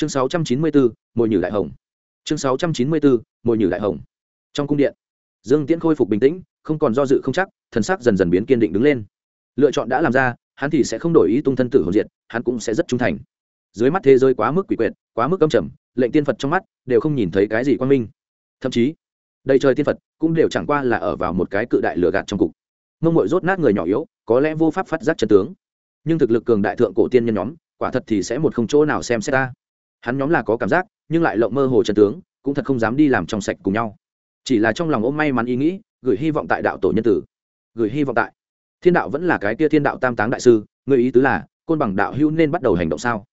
chương 694, mồi nhử đại hồng. Chương 694, mồi nhử đại hồng. Trong cung điện dương tiễn khôi phục bình tĩnh không còn do dự không chắc thần sắc dần dần biến kiên định đứng lên. Lựa chọn đã làm ra hắn thì sẽ không đổi ý tung thân tử hồn diệt hắn cũng sẽ rất trung thành. Dưới mắt thế giới quá mức quỷ quyệt quá mức âm trầm lệnh tiên phật trong mắt đều không nhìn thấy cái gì quan minh. Thậm chí đầy trời tiên phật cũng đều chẳng qua là ở vào một cái cự đại lửa gạt trong cục. Mông mội rốt nát người nhỏ yếu có lẽ vô pháp phát giác chân tướng. Nhưng thực lực cường đại thượng cổ tiên nhân nhóm quả thật thì sẽ một không chỗ nào xem xét ta hắn nhóm là có cảm giác, nhưng lại lộng mơ hồ chân tướng, cũng thật không dám đi làm trong sạch cùng nhau. Chỉ là trong lòng ôm may mắn ý nghĩ, gửi hy vọng tại đạo tổ nhân tử. Gửi hy vọng tại. Thiên đạo vẫn là cái tia thiên đạo tam táng đại sư, người ý tứ là, côn bằng đạo hữu nên bắt đầu hành động sao?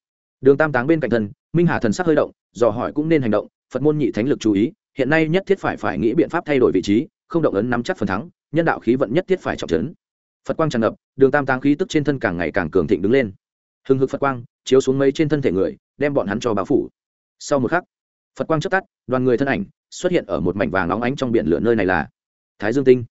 Đường tam táng bên cạnh thân minh hà thần sắc hơi động, dò hỏi cũng nên hành động, phật môn nhị thánh lực chú ý, hiện nay nhất thiết phải phải nghĩ biện pháp thay đổi vị trí, không động ấn nắm chắc phần thắng, nhân đạo khí vận nhất thiết phải trọng trấn. Phật quang tràn ngập, đường tam táng khí tức trên thân càng ngày càng cường thịnh đứng lên. Hừng hực phật quang chiếu xuống mấy trên thân thể người, đem bọn hắn cho báo phủ. Sau một khắc, phật quang chất tắt, đoàn người thân ảnh xuất hiện ở một mảnh vàng nóng ánh trong biển lửa nơi này là thái dương tinh.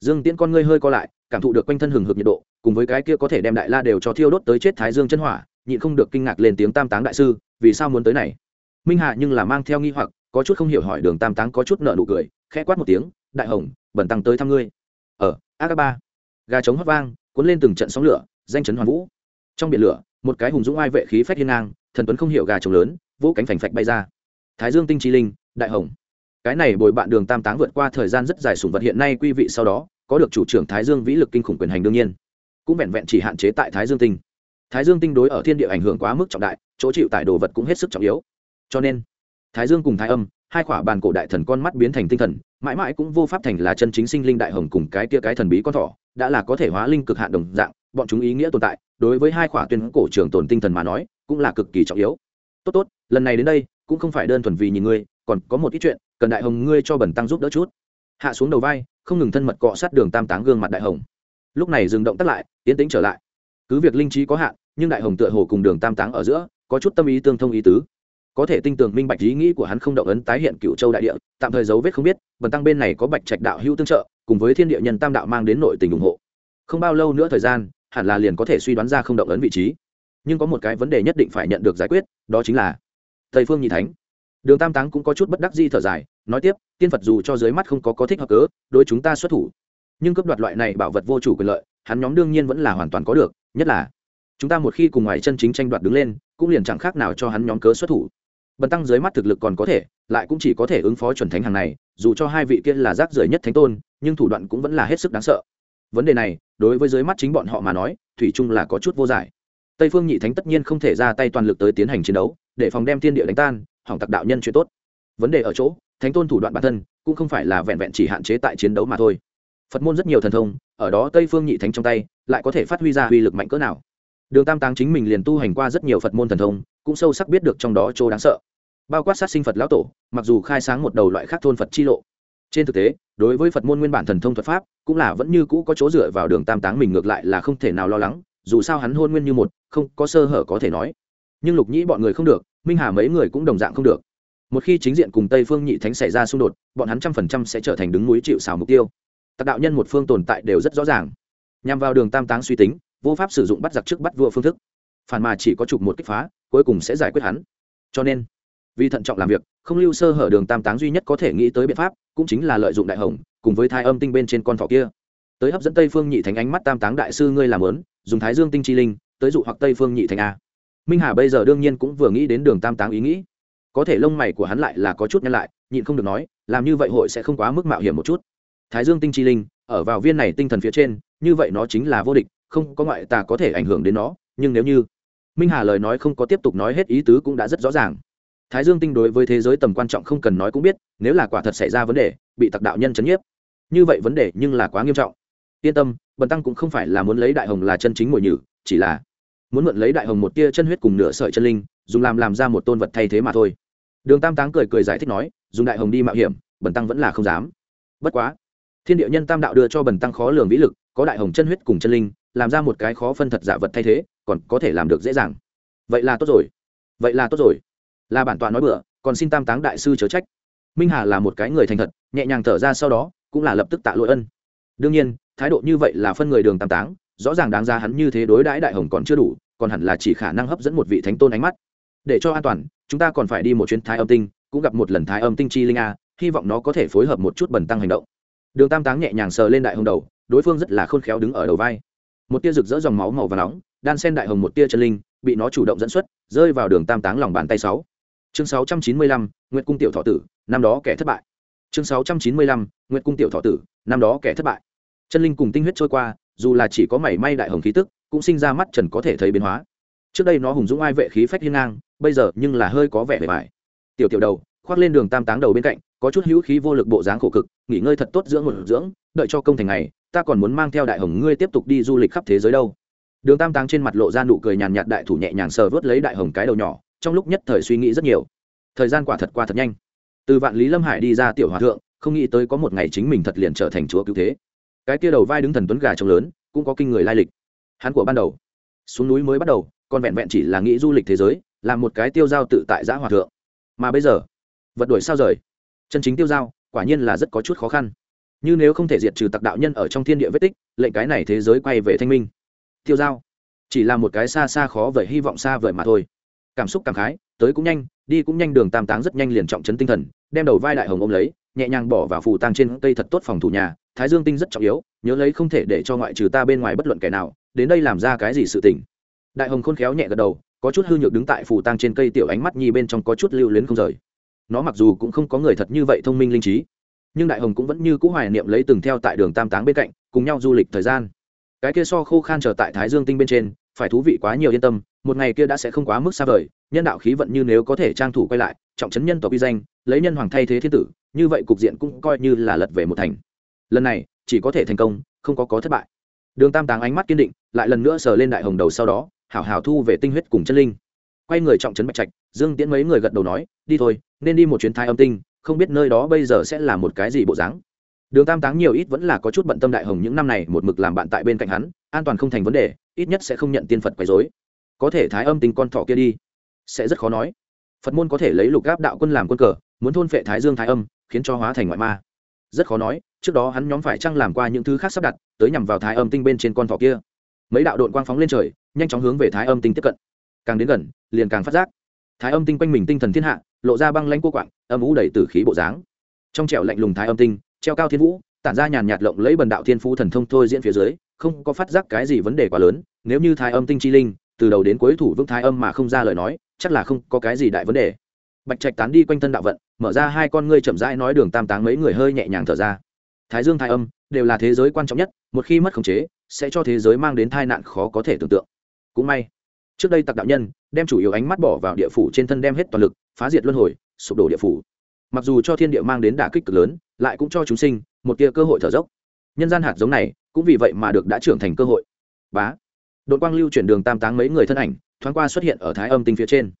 Dương tiễn con ngươi hơi co lại, cảm thụ được quanh thân hừng hực nhiệt độ, cùng với cái kia có thể đem đại la đều cho thiêu đốt tới chết thái dương chân hỏa, nhịn không được kinh ngạc lên tiếng tam táng đại sư, vì sao muốn tới này? Minh hạ nhưng là mang theo nghi hoặc, có chút không hiểu hỏi đường tam táng có chút nợ nụ cười, khẽ quát một tiếng, đại hồng bẩn tăng tới thăm ngươi. Ở a ba, gà trống hót vang, cuốn lên từng trận sóng lửa, danh chấn hoàn vũ. Trong biển lửa một cái hùng dũng ai vệ khí phách hiên ngang, thần tuấn không hiểu gà trống lớn, vỗ cánh phành phạch bay ra. Thái dương tinh trí linh, đại hồng. Cái này bồi bạn đường tam táng vượt qua thời gian rất dài sùng vật hiện nay quy vị sau đó, có được chủ trưởng thái dương vĩ lực kinh khủng quyền hành đương nhiên. Cũng vẹn vẹn chỉ hạn chế tại thái dương tinh. Thái dương tinh đối ở thiên địa ảnh hưởng quá mức trọng đại, chỗ chịu tại đồ vật cũng hết sức trọng yếu. Cho nên, thái dương cùng thái âm, hai khỏa bàn cổ đại thần con mắt biến thành tinh thần, mãi mãi cũng vô pháp thành là chân chính sinh linh đại hồng cùng cái tia cái thần bí con thỏ đã là có thể hóa linh cực hạn đồng dạng, bọn chúng ý nghĩa tồn tại, đối với hai khỏa tuyên cổ trường tồn tinh thần mà nói, cũng là cực kỳ trọng yếu. Tốt tốt, lần này đến đây, cũng không phải đơn thuần vì nhìn ngươi, còn có một ít chuyện, cần đại hồng ngươi cho bẩn tăng giúp đỡ chút. Hạ xuống đầu vai, không ngừng thân mật cọ sát đường tam táng gương mặt đại hồng. Lúc này dừng động tắt lại, tiến tĩnh trở lại. Cứ việc linh trí có hạn, nhưng đại hồng tựa hồ cùng đường tam táng ở giữa, có chút tâm ý tương thông ý tứ có thể tinh tường minh bạch ý nghĩ của hắn không động ấn tái hiện cựu châu đại địa, tạm thời dấu vết không biết, bần tăng bên này có bạch trạch đạo hữu tương trợ, cùng với thiên địa nhân tam đạo mang đến nội tình ủng hộ. Không bao lâu nữa thời gian, hẳn là liền có thể suy đoán ra không động ấn vị trí. Nhưng có một cái vấn đề nhất định phải nhận được giải quyết, đó chính là tây phương nhị thánh. Đường tam táng cũng có chút bất đắc di thở dài, nói tiếp, tiên phật dù cho dưới mắt không có có thích hợp cớ, đối chúng ta xuất thủ. Nhưng cấp đoạt loại này bảo vật vô chủ quyền lợi, hắn nhóm đương nhiên vẫn là hoàn toàn có được, nhất là chúng ta một khi cùng ngoài chân chính tranh đoạt đứng lên, cũng liền chẳng khác nào cho hắn nhóm cớ xuất thủ bần tăng dưới mắt thực lực còn có thể, lại cũng chỉ có thể ứng phó chuẩn thánh hàng này, dù cho hai vị kia là rác rưởi nhất thánh tôn, nhưng thủ đoạn cũng vẫn là hết sức đáng sợ. Vấn đề này, đối với dưới mắt chính bọn họ mà nói, thủy chung là có chút vô giải. Tây phương nhị thánh tất nhiên không thể ra tay toàn lực tới tiến hành chiến đấu, để phòng đem thiên địa đánh tan, hỏng tặc đạo nhân chuyện tốt. Vấn đề ở chỗ, thánh tôn thủ đoạn bản thân, cũng không phải là vẹn vẹn chỉ hạn chế tại chiến đấu mà thôi. Phật môn rất nhiều thần thông, ở đó tây phương nhị thánh trong tay, lại có thể phát huy ra uy lực mạnh cỡ nào. Đường tam táng chính mình liền tu hành qua rất nhiều phật môn thần thông cũng sâu sắc biết được trong đó chỗ đáng sợ. Bao quát sát sinh phật lão tổ, mặc dù khai sáng một đầu loại khác thôn phật chi lộ. Trên thực tế, đối với phật môn nguyên bản thần thông thuật pháp, cũng là vẫn như cũ có chỗ dựa vào đường tam táng mình ngược lại là không thể nào lo lắng, dù sao hắn hôn nguyên như một, không có sơ hở có thể nói. Nhưng lục nhĩ bọn người không được, minh hà mấy người cũng đồng dạng không được. Một khi chính diện cùng tây phương nhị thánh xảy ra xung đột, bọn hắn trăm phần trăm sẽ trở thành đứng núi chịu xào mục tiêu. Tạc đạo nhân một phương tồn tại đều rất rõ ràng. Nhằm vào đường tam táng suy tính, vô pháp sử dụng bắt giặc trước bắt vua phương thức phản mà chỉ có chụp một kích phá, cuối cùng sẽ giải quyết hắn. Cho nên, vì thận trọng làm việc, không lưu sơ hở đường tam táng duy nhất có thể nghĩ tới biện pháp, cũng chính là lợi dụng đại hồng, cùng với thai âm tinh bên trên con thỏ kia. Tới hấp dẫn tây phương nhị thánh ánh mắt tam táng đại sư ngươi làm lớn, dùng thái dương tinh chi linh, tới dụ hoặc tây phương nhị thánh a. Minh hà bây giờ đương nhiên cũng vừa nghĩ đến đường tam táng ý nghĩ. Có thể lông mày của hắn lại là có chút nhăn lại, nhịn không được nói, làm như vậy hội sẽ không quá mức mạo hiểm một chút. Thái dương tinh chi linh, ở vào viên này tinh thần phía trên, như vậy nó chính là vô địch, không có ngoại tà có thể ảnh hưởng đến nó, nhưng nếu như minh hà lời nói không có tiếp tục nói hết ý tứ cũng đã rất rõ ràng. Thái dương tinh đối với thế giới tầm quan trọng không cần nói cũng biết, nếu là quả thật xảy ra vấn đề, bị tặc đạo nhân chấn nhiếp. Như vậy vấn đề nhưng là quá nghiêm trọng. Yên tâm, bần tăng cũng không phải là muốn lấy đại hồng là chân chính mồi nhử, chỉ là muốn mượn lấy đại hồng một tia chân huyết cùng nửa sợi chân linh, dùng làm làm ra một tôn vật thay thế mà thôi. Đường tam táng cười cười giải thích nói, dùng đại hồng đi mạo hiểm, bần tăng vẫn là không dám. Bất quá, thiên địa nhân tam đạo đưa cho bần tăng khó lường vĩ lực, có đại hồng chân huyết cùng chân linh làm ra một cái khó phân thật giả vật thay thế, còn có thể làm được dễ dàng. Vậy là tốt rồi. Vậy là tốt rồi. Là bản tọa nói bữa còn xin tam táng đại sư chớ trách. Minh hà là một cái người thành thật, nhẹ nhàng thở ra sau đó, cũng là lập tức tạ lỗi ân. Đương nhiên, thái độ như vậy là phân người đường tam táng, rõ ràng đáng ra hắn như thế đối đãi đại hồng còn chưa đủ, còn hẳn là chỉ khả năng hấp dẫn một vị thánh tôn ánh mắt. Để cho an toàn, chúng ta còn phải đi một chuyến thái âm tinh, cũng gặp một lần thái âm tinh chi linh a, hy vọng nó có thể phối hợp một chút bẩn tăng hành động. Đường tam táng nhẹ nhàng sờ lên đại hồng đầu, đối phương rất là khôn khéo đứng ở đầu vai một tia rực rỡ dòng máu màu và nóng, đan sen đại hồng một tia chân linh, bị nó chủ động dẫn xuất, rơi vào đường tam táng lòng bàn tay sáu. Chương sáu trăm chín mươi lăm nguyễn cung tiểu thọ tử, năm đó kẻ thất bại. Chương sáu trăm chín mươi lăm nguyễn cung tiểu thọ tử, năm đó kẻ thất bại. Chân linh cùng tinh huyết trôi qua, dù là chỉ có mảy may đại hồng khí tức, cũng sinh ra mắt trần có thể thấy biến hóa. Trước đây nó hùng dũng ai vệ khí phách hiên ngang, bây giờ nhưng là hơi có vẻ bề bài tiểu tiểu đầu, khoác lên đường tam táng đầu bên cạnh, có chút hữu khí vô lực bộ dáng khổ cực, nghỉ ngơi thật tốt dưỡng một dưỡng, đợi cho công thành ngày ta còn muốn mang theo đại hồng ngươi tiếp tục đi du lịch khắp thế giới đâu. Đường tam táng trên mặt lộ ra nụ cười nhàn nhạt đại thủ nhẹ nhàng sờ vớt lấy đại hồng cái đầu nhỏ, trong lúc nhất thời suy nghĩ rất nhiều. Thời gian quả thật qua thật nhanh. Từ vạn lý lâm hải đi ra tiểu hòa thượng, không nghĩ tới có một ngày chính mình thật liền trở thành chúa cứu thế. Cái tia đầu vai đứng thần tuấn gà trông lớn, cũng có kinh người lai lịch. Hắn của ban đầu, xuống núi mới bắt đầu, còn vẹn vẹn chỉ là nghĩ du lịch thế giới, làm một cái tiêu giao tự tại giã hòa thượng. Mà bây giờ, vật đuổi sao rời? Chân chính tiêu giao, quả nhiên là rất có chút khó khăn như nếu không thể diệt trừ tặc đạo nhân ở trong thiên địa vết tích, lệnh cái này thế giới quay về thanh minh. Tiêu giao, chỉ là một cái xa xa khó vời hy vọng xa vời mà thôi. Cảm xúc cảm khái, tới cũng nhanh, đi cũng nhanh đường tam táng rất nhanh liền trọng chấn tinh thần, đem đầu vai đại hồng ôm lấy, nhẹ nhàng bỏ vào phù tang trên cây thật tốt phòng thủ nhà, thái dương tinh rất trọng yếu, nhớ lấy không thể để cho ngoại trừ ta bên ngoài bất luận kẻ nào, đến đây làm ra cái gì sự tình. Đại hồng khôn khéo nhẹ gật đầu, có chút hư nhược đứng tại phù tang trên cây tiểu ánh mắt nhi bên trong có chút lưu luyến không rời. Nó mặc dù cũng không có người thật như vậy thông minh linh trí nhưng đại hồng cũng vẫn như cũ hoài niệm lấy từng theo tại đường tam táng bên cạnh, cùng nhau du lịch thời gian. Cái kia so khô khan chờ tại thái dương tinh bên trên, phải thú vị quá nhiều yên tâm, một ngày kia đã sẽ không quá mức xa vời, nhân đạo khí vận như nếu có thể trang thủ quay lại, trọng trấn nhân tộc uy danh, lấy nhân hoàng thay thế thiên tử, như vậy cục diện cũng coi như là lật về một thành. Lần này, chỉ có thể thành công, không có có thất bại. Đường tam táng ánh mắt kiên định, lại lần nữa sờ lên đại hồng đầu sau đó, hảo hảo thu về tinh huyết cùng chân linh. Quay người trọng trấn bạch trạch, dương tiễn mấy người gật đầu nói, đi thôi, nên đi một chuyến thai âm tinh không biết nơi đó bây giờ sẽ là một cái gì bộ dáng. Đường tam táng nhiều ít vẫn là có chút bận tâm đại hồng những năm này một mực làm bạn tại bên cạnh hắn, an toàn không thành vấn đề, ít nhất sẽ không nhận tiên phật quấy dối có thể thái âm tinh con thọ kia đi, sẽ rất khó nói. Phật môn có thể lấy lục gáp đạo quân làm quân cờ, muốn thôn phệ thái dương thái âm, khiến cho hóa thành ngoại ma. Rất khó nói, trước đó hắn nhóm phải chăng làm qua những thứ khác sắp đặt, tới nhằm vào thái âm tinh bên trên con thọ kia. Mấy đạo đội quang phóng lên trời, nhanh chóng hướng về thái âm tinh tiếp cận. Càng đến gần, liền càng phát giác. Thái âm tinh quanh mình tinh thần thiên hạ lộ ra băng lanh cô quạng, âm ú đầy tử khí bộ dáng. Trong trẻo lạnh lùng thái âm tinh, treo cao thiên vũ, tản ra nhàn nhạt lộng lấy bần đạo thiên phú thần thông thôi diễn phía dưới, không có phát giác cái gì vấn đề quá lớn, nếu như thái âm tinh chi linh, từ đầu đến cuối thủ vững thái âm mà không ra lời nói, chắc là không có cái gì đại vấn đề. Bạch trạch tán đi quanh thân đạo vận, mở ra hai con ngươi chậm rãi nói đường tam táng mấy người hơi nhẹ nhàng thở ra. Thái dương thái âm đều là thế giới quan trọng nhất, một khi mất khống chế, sẽ cho thế giới mang đến tai nạn khó có thể tưởng tượng. Cũng may, trước đây tặc đạo nhân đem chủ yếu ánh mắt bỏ vào địa phủ trên thân đem hết toàn lực phá diệt luân hồi, sụp đổ địa phủ. Mặc dù cho thiên địa mang đến đả kích cực lớn, lại cũng cho chúng sinh một tia cơ hội thở dốc. Nhân gian hạt giống này cũng vì vậy mà được đã trưởng thành cơ hội. Bá. Đội quang lưu chuyển đường tam táng mấy người thân ảnh, thoáng qua xuất hiện ở thái âm tinh phía trên.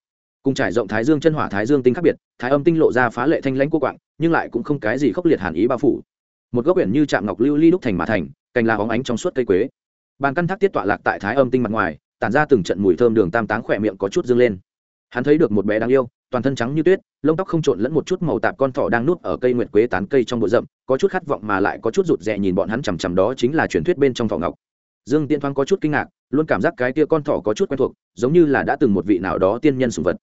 Cùng trải rộng thái dương chân hỏa, thái dương tinh khác biệt, thái âm tinh lộ ra phá lệ thanh lãnh cô quạng, nhưng lại cũng không cái gì khốc liệt hàn ý bao phủ. Một góc biển như chạm ngọc lưu ly đúc thành mã thành, cành là óng ánh trong suốt cây quế. Bàn căn thác tiết tọa lạc tại thái âm tinh mặt ngoài, tản ra từng trận mùi thơm đường tam táng khỏe miệng có chút dâng lên. Hắn thấy được một bé đáng yêu toàn thân trắng như tuyết, lông tóc không trộn lẫn một chút màu tạp con thỏ đang nuốt ở cây nguyệt quế tán cây trong bụi rậm, có chút khát vọng mà lại có chút rụt rè nhìn bọn hắn chằm chằm đó chính là truyền thuyết bên trong thỏ ngọc. Dương tiễn thoáng có chút kinh ngạc, luôn cảm giác cái tia con thỏ có chút quen thuộc, giống như là đã từng một vị nào đó tiên nhân sùng vật.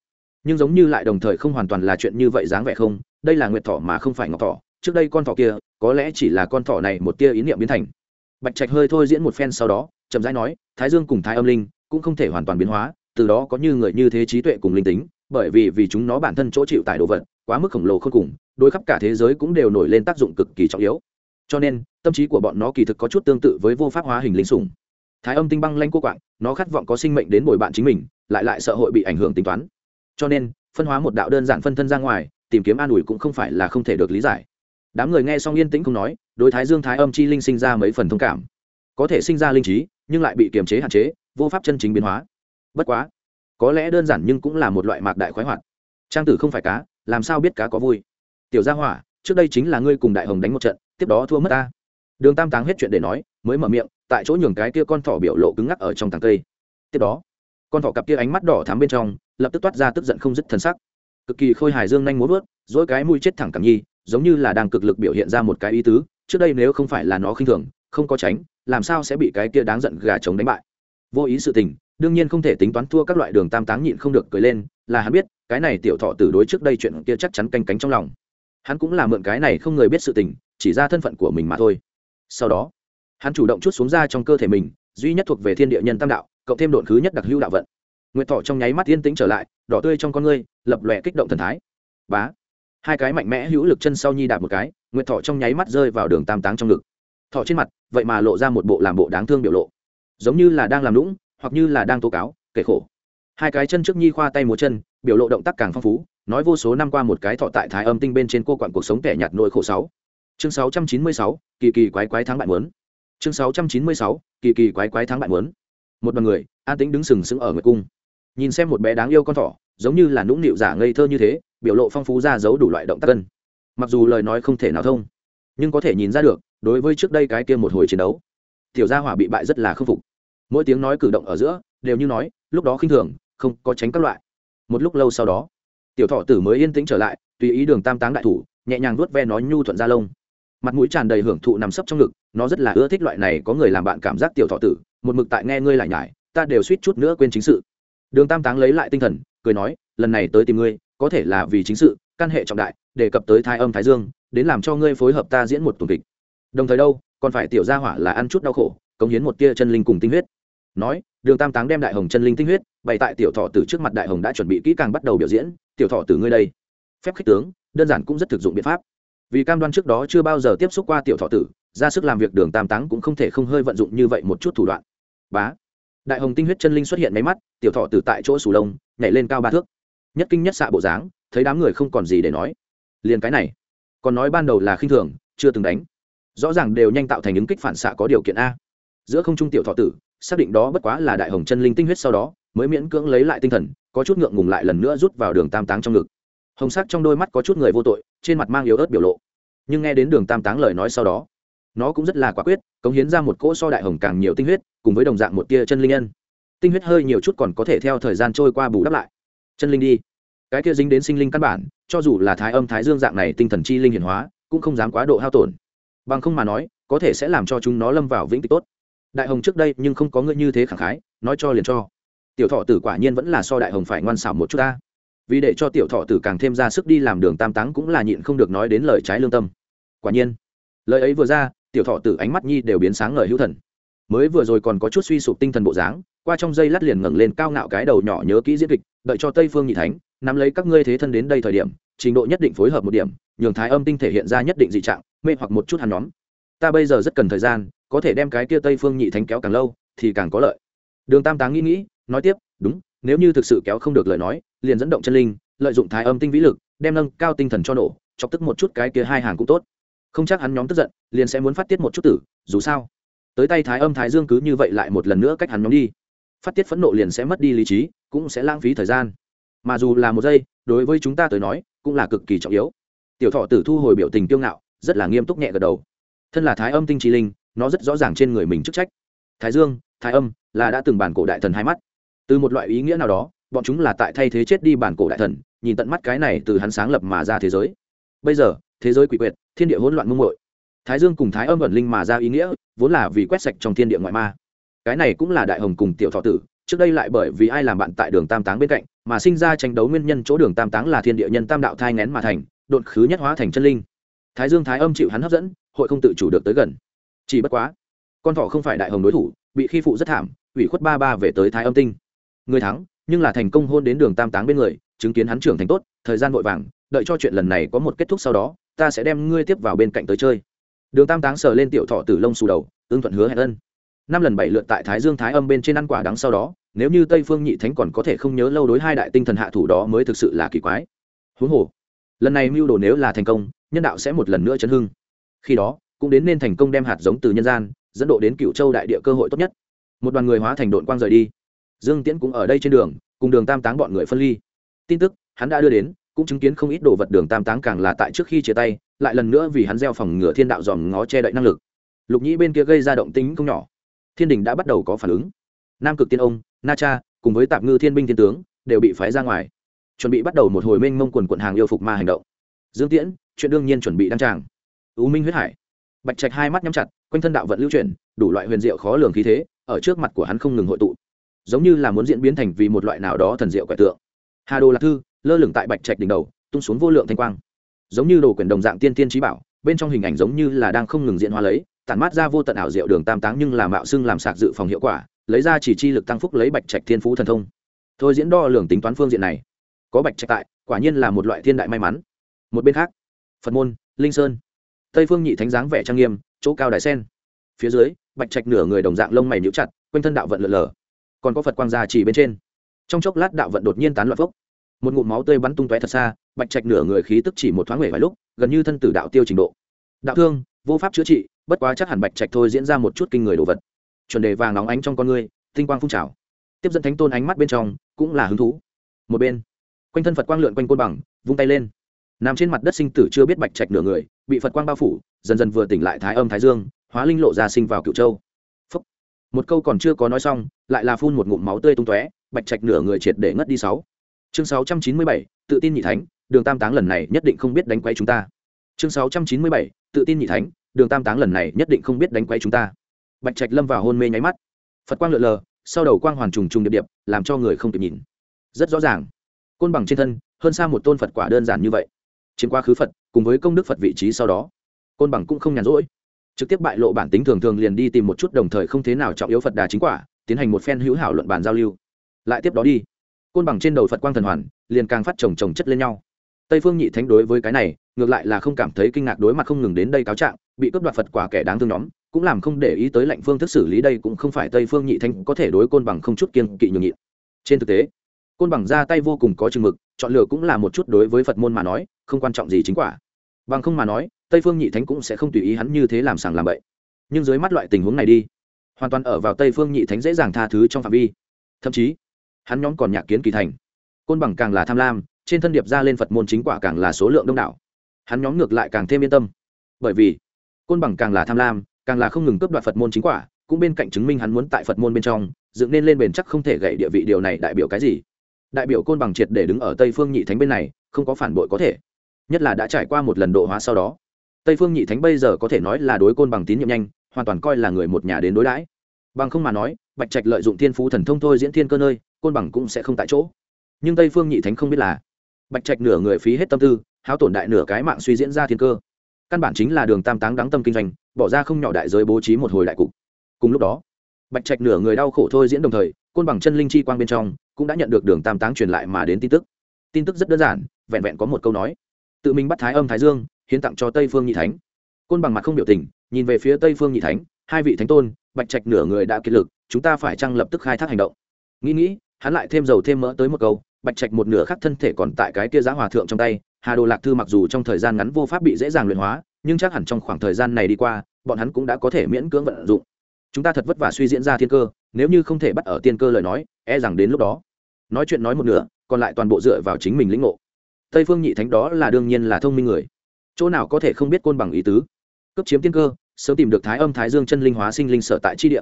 Nhưng giống như lại đồng thời không hoàn toàn là chuyện như vậy dáng vẻ không, đây là nguyệt thỏ mà không phải ngọc thỏ, trước đây con thỏ kia, có lẽ chỉ là con thỏ này một tia ý niệm biến thành. Bạch trạch hơi thôi diễn một phen sau đó, chậm rãi nói, thái dương cùng thái âm linh cũng không thể hoàn toàn biến hóa, từ đó có như người như thế trí tuệ cùng linh tính bởi vì vì chúng nó bản thân chỗ chịu tải đồ vật, quá mức khổng lồ không cùng, đối khắp cả thế giới cũng đều nổi lên tác dụng cực kỳ trọng yếu. Cho nên, tâm trí của bọn nó kỳ thực có chút tương tự với vô pháp hóa hình linh sủng. Thái âm tinh băng lanh cô quạng, nó khát vọng có sinh mệnh đến bồi bạn chính mình, lại lại sợ hội bị ảnh hưởng tính toán. Cho nên, phân hóa một đạo đơn giản phân thân ra ngoài, tìm kiếm an ủi cũng không phải là không thể được lý giải. Đám người nghe xong yên tĩnh không nói, đối thái dương, thái âm chi linh sinh ra mấy phần thông cảm. Có thể sinh ra linh trí, nhưng lại bị kiềm chế hạn chế, vô pháp chân chính biến hóa. Bất quá có lẽ đơn giản nhưng cũng là một loại mạc đại khoái hoạt. Trang tử không phải cá, làm sao biết cá có vui? Tiểu gia hỏa, trước đây chính là ngươi cùng đại hồng đánh một trận, tiếp đó thua mất ta. Đường tam táng hết chuyện để nói, mới mở miệng, tại chỗ nhường cái kia con thỏ biểu lộ cứng ngắc ở trong tàng cây. Tiếp đó, con thỏ cặp kia ánh mắt đỏ thắm bên trong, lập tức toát ra tức giận không dứt thân sắc. Cực kỳ khôi hài dương nhanh muốn vớt, dỗi cái mũi chết thẳng cẳng nhi, giống như là đang cực lực biểu hiện ra một cái ý tứ, trước đây nếu không phải là nó khinh thường, không có tránh, làm sao sẽ bị cái kia đáng giận gà trống đánh bại? Vô ý sự tình đương nhiên không thể tính toán thua các loại đường tam táng nhịn không được cười lên, là hắn biết, cái này tiểu thọ từ đối trước đây chuyện kia chắc chắn canh cánh trong lòng. Hắn cũng là mượn cái này không người biết sự tình, chỉ ra thân phận của mình mà thôi. Sau đó, hắn chủ động chút xuống ra trong cơ thể mình, duy nhất thuộc về thiên địa nhân tam đạo, cộng thêm độn khứ nhất đặc hữu đạo vận. Nguyệt thọ trong nháy mắt yên tĩnh trở lại, đỏ tươi trong con ngươi, lập lòe kích động thần thái. Bá! Hai cái mạnh mẽ hữu lực chân sau nhi đạp một cái, nguyệt thọ trong nháy mắt rơi vào đường tam táng trong ngực. Thọ trên mặt, vậy mà lộ ra một bộ làm bộ đáng thương biểu lộ. Giống như là đang làm lũng hoặc như là đang tố cáo, kể khổ. Hai cái chân trước nhi khoa tay múa chân, biểu lộ động tác càng phong phú, nói vô số năm qua một cái thọ tại thái âm tinh bên trên cô quặn cuộc sống kẻ nhạt nỗi khổ sáu. Chương sáu trăm chín mươi sáu, kỳ kỳ quái quái thắng bạn muốn. Chương sáu trăm chín mươi sáu, kỳ kỳ quái quái thắng bạn muốn. Một đoàn người, an tĩnh đứng sừng sững ở nguyệt cung. Nhìn xem một bé đáng yêu con thỏ, giống như là nũng nịu giả ngây thơ như thế, biểu lộ phong phú ra giấu đủ loại động tác cân. Mặc dù lời nói không thể nào thông, nhưng có thể nhìn ra được, đối với trước đây cái kia một hồi chiến đấu, tiểu gia hỏa bị bại rất là khâm phục mỗi tiếng nói cử động ở giữa đều như nói, lúc đó khinh thường, không có tránh các loại. Một lúc lâu sau đó, tiểu thọ tử mới yên tĩnh trở lại, tùy ý đường tam táng đại thủ, nhẹ nhàng vuốt ve nó nhu thuận ra lông. Mặt mũi tràn đầy hưởng thụ nằm sấp trong ngực, nó rất là ưa thích loại này có người làm bạn cảm giác tiểu thọ tử, một mực tại nghe ngươi lại nhải, ta đều suýt chút nữa quên chính sự. Đường tam táng lấy lại tinh thần, cười nói, lần này tới tìm ngươi, có thể là vì chính sự, căn hệ trọng đại, đề cập tới thai âm thái dương, đến làm cho ngươi phối hợp ta diễn một tuần kịch. Đồng thời đâu, còn phải tiểu gia hỏa là ăn chút đau khổ, cống hiến một tia chân linh cùng tinh huyết nói, đường tam táng đem đại hồng chân linh tinh huyết bày tại tiểu thọ tử trước mặt đại hồng đã chuẩn bị kỹ càng bắt đầu biểu diễn. Tiểu thọ tử ngươi đây. Phép khích tướng, đơn giản cũng rất thực dụng biện pháp. Vì cam đoan trước đó chưa bao giờ tiếp xúc qua tiểu thọ tử, ra sức làm việc đường tam táng cũng không thể không hơi vận dụng như vậy một chút thủ đoạn. Bá! Đại hồng tinh huyết chân linh xuất hiện máy mắt, tiểu thọ tử tại chỗ sù lông, nhảy lên cao ba thước. Nhất kinh nhất xạ bộ dáng, thấy đám người không còn gì để nói. Liền cái này. Còn nói ban đầu là khinh thường, chưa từng đánh. Rõ ràng đều nhanh tạo thành ứng kích phản xạ có điều kiện a. Giữa không trung tiểu thọ tử xác định đó bất quá là đại hồng chân linh tinh huyết sau đó, mới miễn cưỡng lấy lại tinh thần, có chút ngượng ngùng lại lần nữa rút vào đường tam táng trong ngực. Hồng sắc trong đôi mắt có chút người vô tội, trên mặt mang yếu ớt biểu lộ. Nhưng nghe đến đường tam táng lời nói sau đó, nó cũng rất là quả quyết, cống hiến ra một cỗ so đại hồng càng nhiều tinh huyết, cùng với đồng dạng một tia chân linh nhân. Tinh huyết hơi nhiều chút còn có thể theo thời gian trôi qua bù đắp lại. Chân linh đi. Cái kia dính đến sinh linh căn bản, cho dù là thái âm thái dương dạng này tinh thần chi linh hiển hóa, cũng không dám quá độ hao tổn. Bằng không mà nói, có thể sẽ làm cho chúng nó lâm vào vĩnh tịch tốt đại hồng trước đây nhưng không có ngươi như thế khẳng khái, nói cho liền cho. Tiểu thọ tử quả nhiên vẫn là so đại hồng phải ngoan xảo một chút ta. Vì để cho tiểu thọ tử càng thêm ra sức đi làm đường tam táng cũng là nhịn không được nói đến lời trái lương tâm. Quả nhiên, lời ấy vừa ra, tiểu thọ tử ánh mắt nhi đều biến sáng ngời hữu thần. Mới vừa rồi còn có chút suy sụp tinh thần bộ dáng, qua trong dây lát liền ngẩng lên cao ngạo cái đầu nhỏ nhớ kỹ diễn kịch, đợi cho tây phương nhị thánh nắm lấy các ngươi thế thân đến đây thời điểm, trình độ nhất định phối hợp một điểm, nhường thái âm tinh thể hiện ra nhất định dị trạng, mê hoặc một chút hàn nhóm ta bây giờ rất cần thời gian, có thể đem cái kia tây phương nhị thánh kéo càng lâu, thì càng có lợi. Đường tam táng nghĩ nghĩ, nói tiếp, đúng, nếu như thực sự kéo không được lời nói, liền dẫn động chân linh, lợi dụng thái âm tinh vĩ lực, đem nâng cao tinh thần cho nổ, chọc tức một chút cái kia hai hàng cũng tốt. Không chắc hắn nhóm tức giận, liền sẽ muốn phát tiết một chút tử, dù sao. Tới tay thái âm thái dương cứ như vậy lại một lần nữa cách hắn nhóm đi. Phát tiết phẫn nộ liền sẽ mất đi lý trí, cũng sẽ lãng phí thời gian. Mà dù là một giây, đối với chúng ta tới nói, cũng là cực kỳ trọng yếu. Tiểu thọ tử thu hồi biểu tình kiêu ngạo, rất là nghiêm túc nhẹ gật đầu thân là thái âm tinh trí linh, nó rất rõ ràng trên người mình chức trách. Thái dương, thái âm là đã từng bản cổ đại thần hai mắt. Từ một loại ý nghĩa nào đó, bọn chúng là tại thay thế chết đi bản cổ đại thần, nhìn tận mắt cái này từ hắn sáng lập mà ra thế giới. Bây giờ, thế giới quỷ quyệt, thiên địa hỗn loạn mông mội thái dương cùng thái âm ẩn linh mà ra ý nghĩa, vốn là vì quét sạch trong thiên địa ngoại ma. Cái này cũng là đại hồng cùng tiểu thọ tử, trước đây lại bởi vì ai làm bạn tại đường tam táng bên cạnh, mà sinh ra tranh đấu nguyên nhân chỗ đường tam táng là thiên địa nhân tam đạo thai ngén mà thành đột khứ nhất hóa thành chân linh. Thái dương, thái âm chịu hắn hấp dẫn hội không tự chủ được tới gần. Chỉ bất quá, con thọ không phải đại hồng đối thủ, bị khi phụ rất thảm, ủy khuất ba ba về tới thái âm tinh. Người thắng, nhưng là thành công hôn đến đường tam táng bên người, chứng kiến hắn trưởng thành tốt, thời gian vội vàng, đợi cho chuyện lần này có một kết thúc sau đó, ta sẽ đem ngươi tiếp vào bên cạnh tới chơi. Đường tam táng sờ lên tiểu thọ từ lông xù đầu ương thuận hứa hẹn ân. Năm lần bảy lượt tại thái dương thái âm bên trên ăn quả đắng sau đó, nếu như tây phương nhị thánh còn có thể không nhớ lâu đối hai đại tinh thần hạ thủ đó mới thực sự là kỳ quái. Huống hồ, lần này mưu đồ nếu là thành công, nhân đạo sẽ một lần nữa chấn hưng khi đó, cũng đến nên thành công đem hạt giống từ nhân gian, dẫn độ đến cựu châu đại địa cơ hội tốt nhất. Một đoàn người hóa thành đội quang rời đi. Dương tiễn cũng ở đây trên đường, cùng đường tam táng bọn người phân ly. Tin tức hắn đã đưa đến, cũng chứng kiến không ít đồ vật đường tam táng càng là tại trước khi chia tay, lại lần nữa vì hắn gieo phòng ngựa thiên đạo dòm ngó che đậy năng lực. Lục nhĩ bên kia gây ra động tính không nhỏ. Thiên đình đã bắt đầu có phản ứng. Nam cực tiên ông, na cha, cùng với tạp ngư thiên binh thiên tướng, đều bị phái ra ngoài. Chuẩn bị bắt đầu một hồi mênh mông quần quận hàng yêu phục ma hành động. Dương tiễn, chuyện đương nhiên chuẩn bị đăng tràng ưu minh huyết hải. Bạch trạch hai mắt nhắm chặt, quanh thân đạo vận lưu chuyển, đủ loại huyền diệu khó lường khí thế, ở trước mặt của hắn không ngừng hội tụ. Giống như là muốn diễn biến thành vì một loại nào đó thần diệu quẻ tượng. Hà đồ lạc thư, lơ lửng tại bạch trạch đỉnh đầu, tung xuống vô lượng thanh quang. Giống như đồ quyển đồng dạng tiên tiên trí bảo, bên trong hình ảnh giống như là đang không ngừng diễn hóa lấy, tản mát ra vô tận ảo diệu đường tam táng nhưng là mạo xưng làm sạc dự phòng hiệu quả, lấy ra chỉ chi lực tăng phúc lấy bạch trạch thiên phú thần thông. Thôi diễn đo lường tính toán phương diện này. Có bạch trạch tại, quả nhiên là một loại thiên đại may mắn. Một bên khác, phật môn, linh sơn tây phương nhị thánh dáng vẻ trang nghiêm, chỗ cao đài sen. Phía dưới, bạch trạch nửa người đồng dạng lông mày nhũ chặt, quanh thân đạo vận lượn lờ. Còn có phật quang gia chỉ bên trên. Trong chốc lát đạo vận đột nhiên tán loạn phốc. Một ngụm máu tươi bắn tung tóe thật xa, bạch trạch nửa người khí tức chỉ một thoáng huệ vài lúc, gần như thân tử đạo tiêu trình độ. Đạo thương, vô pháp chữa trị, bất quá chắc hẳn bạch trạch thôi diễn ra một chút kinh người đồ vật. Chuẩn đề vàng nóng ánh trong con ngươi, tinh quang phun trào. Tiếp dẫn thánh tôn ánh mắt bên trong, cũng là hứng thú. Một bên, quanh thân phật quang lượn quanh côn bằng, vung tay lên nằm trên mặt đất sinh tử chưa biết bạch trạch nửa người, bị phật quang bao phủ, dần dần vừa tỉnh lại thái âm thái dương, hóa linh lộ ra sinh vào cựu châu. Phúc. một câu còn chưa có nói xong, lại là phun một ngụm máu tươi tung tóe, bạch trạch nửa người triệt để ngất đi sáu. Chương sáu trăm chín mươi bảy, tự tin nhị thánh, đường tam táng lần này nhất định không biết đánh quay chúng ta. Chương sáu trăm chín mươi bảy, tự tin nhị thánh, đường tam táng lần này nhất định không biết đánh quay chúng ta. Bạch trạch lâm vào hôn mê nháy mắt. Phật quang lượn lờ, sau đầu quang hoàn trùng trùng điệp điệp, làm cho người không kịp nhìn. Rất rõ ràng. Côn bằng trên thân, hơn xa một tôn phật quả đơn giản như vậy chiếm quá khứ phật, cùng với công đức phật vị trí sau đó, côn bằng cũng không nhàn rỗi. Trực tiếp bại lộ bản tính thường thường liền đi tìm một chút đồng thời không thế nào trọng yếu phật đà chính quả, tiến hành một phen hữu hảo luận bàn giao lưu. Lại tiếp đó đi, côn bằng trên đầu phật quang thần hoàn, liền càng phát trồng trồng chất lên nhau. Tây phương nhị thánh đối với cái này, ngược lại là không cảm thấy kinh ngạc đối mặt không ngừng đến đây cáo trạng, bị cướp đoạt phật quả kẻ đáng thương nhóm, cũng làm không để ý tới lệnh phương thức xử lý đây cũng không phải tây phương nhị thánh có thể đối côn bằng không chút kiên kỵ nhường nhịn. Trên thực tế, côn bằng ra tay vô cùng có chừng mực chọn lựa cũng là một chút đối với phật môn mà nói, không quan trọng gì chính quả. Bằng không mà nói, tây phương nhị thánh cũng sẽ không tùy ý hắn như thế làm sàng làm bậy. Nhưng dưới mắt loại tình huống này đi, hoàn toàn ở vào tây phương nhị thánh dễ dàng tha thứ trong phạm vi. Thậm chí, hắn nhóm còn nhạc kiến kỳ thành. Côn bằng càng là tham lam, trên thân điệp ra lên phật môn chính quả càng là số lượng đông đảo. Hắn nhóm ngược lại càng thêm yên tâm. Bởi vì, côn bằng càng là tham lam, càng là không ngừng cướp đoạt phật môn chính quả, cũng bên cạnh chứng minh hắn muốn tại phật môn bên trong, dựng nên lên bền chắc không thể gậy địa vị điều này đại biểu cái gì đại biểu côn bằng triệt để đứng ở tây phương nhị thánh bên này, không có phản bội có thể. Nhất là đã trải qua một lần độ hóa sau đó. Tây phương nhị thánh bây giờ có thể nói là đối côn bằng tín nhiệm nhanh, hoàn toàn coi là người một nhà đến đối đãi. Bằng không mà nói, bạch trạch lợi dụng thiên phú thần thông thôi diễn thiên cơ nơi, côn bằng cũng sẽ không tại chỗ. Nhưng tây phương nhị thánh không biết là bạch trạch nửa người phí hết tâm tư, hao tổn đại nửa cái mạng suy diễn ra thiên cơ. Căn bản chính là đường tam táng đáng tâm kinh doanh, bỏ ra không nhỏ đại giới bố trí một hồi đại cục. Cùng lúc đó, bạch trạch nửa người đau khổ thôi diễn đồng thời, côn bằng chân linh chi quang bên trong cũng đã nhận được đường tam táng truyền lại mà đến tin tức. Tin tức rất đơn giản, vẹn vẹn có một câu nói. Tự mình bắt thái âm thái dương, hiến tặng cho tây phương nhị thánh. Côn bằng mặt không biểu tình, nhìn về phía tây phương nhị thánh, hai vị thánh tôn, bạch trạch nửa người đã kiệt lực, chúng ta phải chăng lập tức khai thác hành động? Nghĩ nghĩ, hắn lại thêm dầu thêm mỡ tới một câu, bạch trạch một nửa khác thân thể còn tại cái kia giá hòa thượng trong tay, hà đồ lạc thư mặc dù trong thời gian ngắn vô pháp bị dễ dàng luyện hóa, nhưng chắc hẳn trong khoảng thời gian này đi qua, bọn hắn cũng đã có thể miễn cưỡng vận dụng chúng ta thật vất vả suy diễn ra thiên cơ, nếu như không thể bắt ở tiên cơ lời nói e rằng đến lúc đó. Nói chuyện nói một nửa, còn lại toàn bộ dựa vào chính mình lĩnh ngộ. Tây phương nhị thánh đó là đương nhiên là thông minh người. Chỗ nào có thể không biết côn bằng ý tứ. Cấp chiếm tiên cơ, sớm tìm được thái âm, thái dương chân linh hóa sinh linh sở tại chi địa.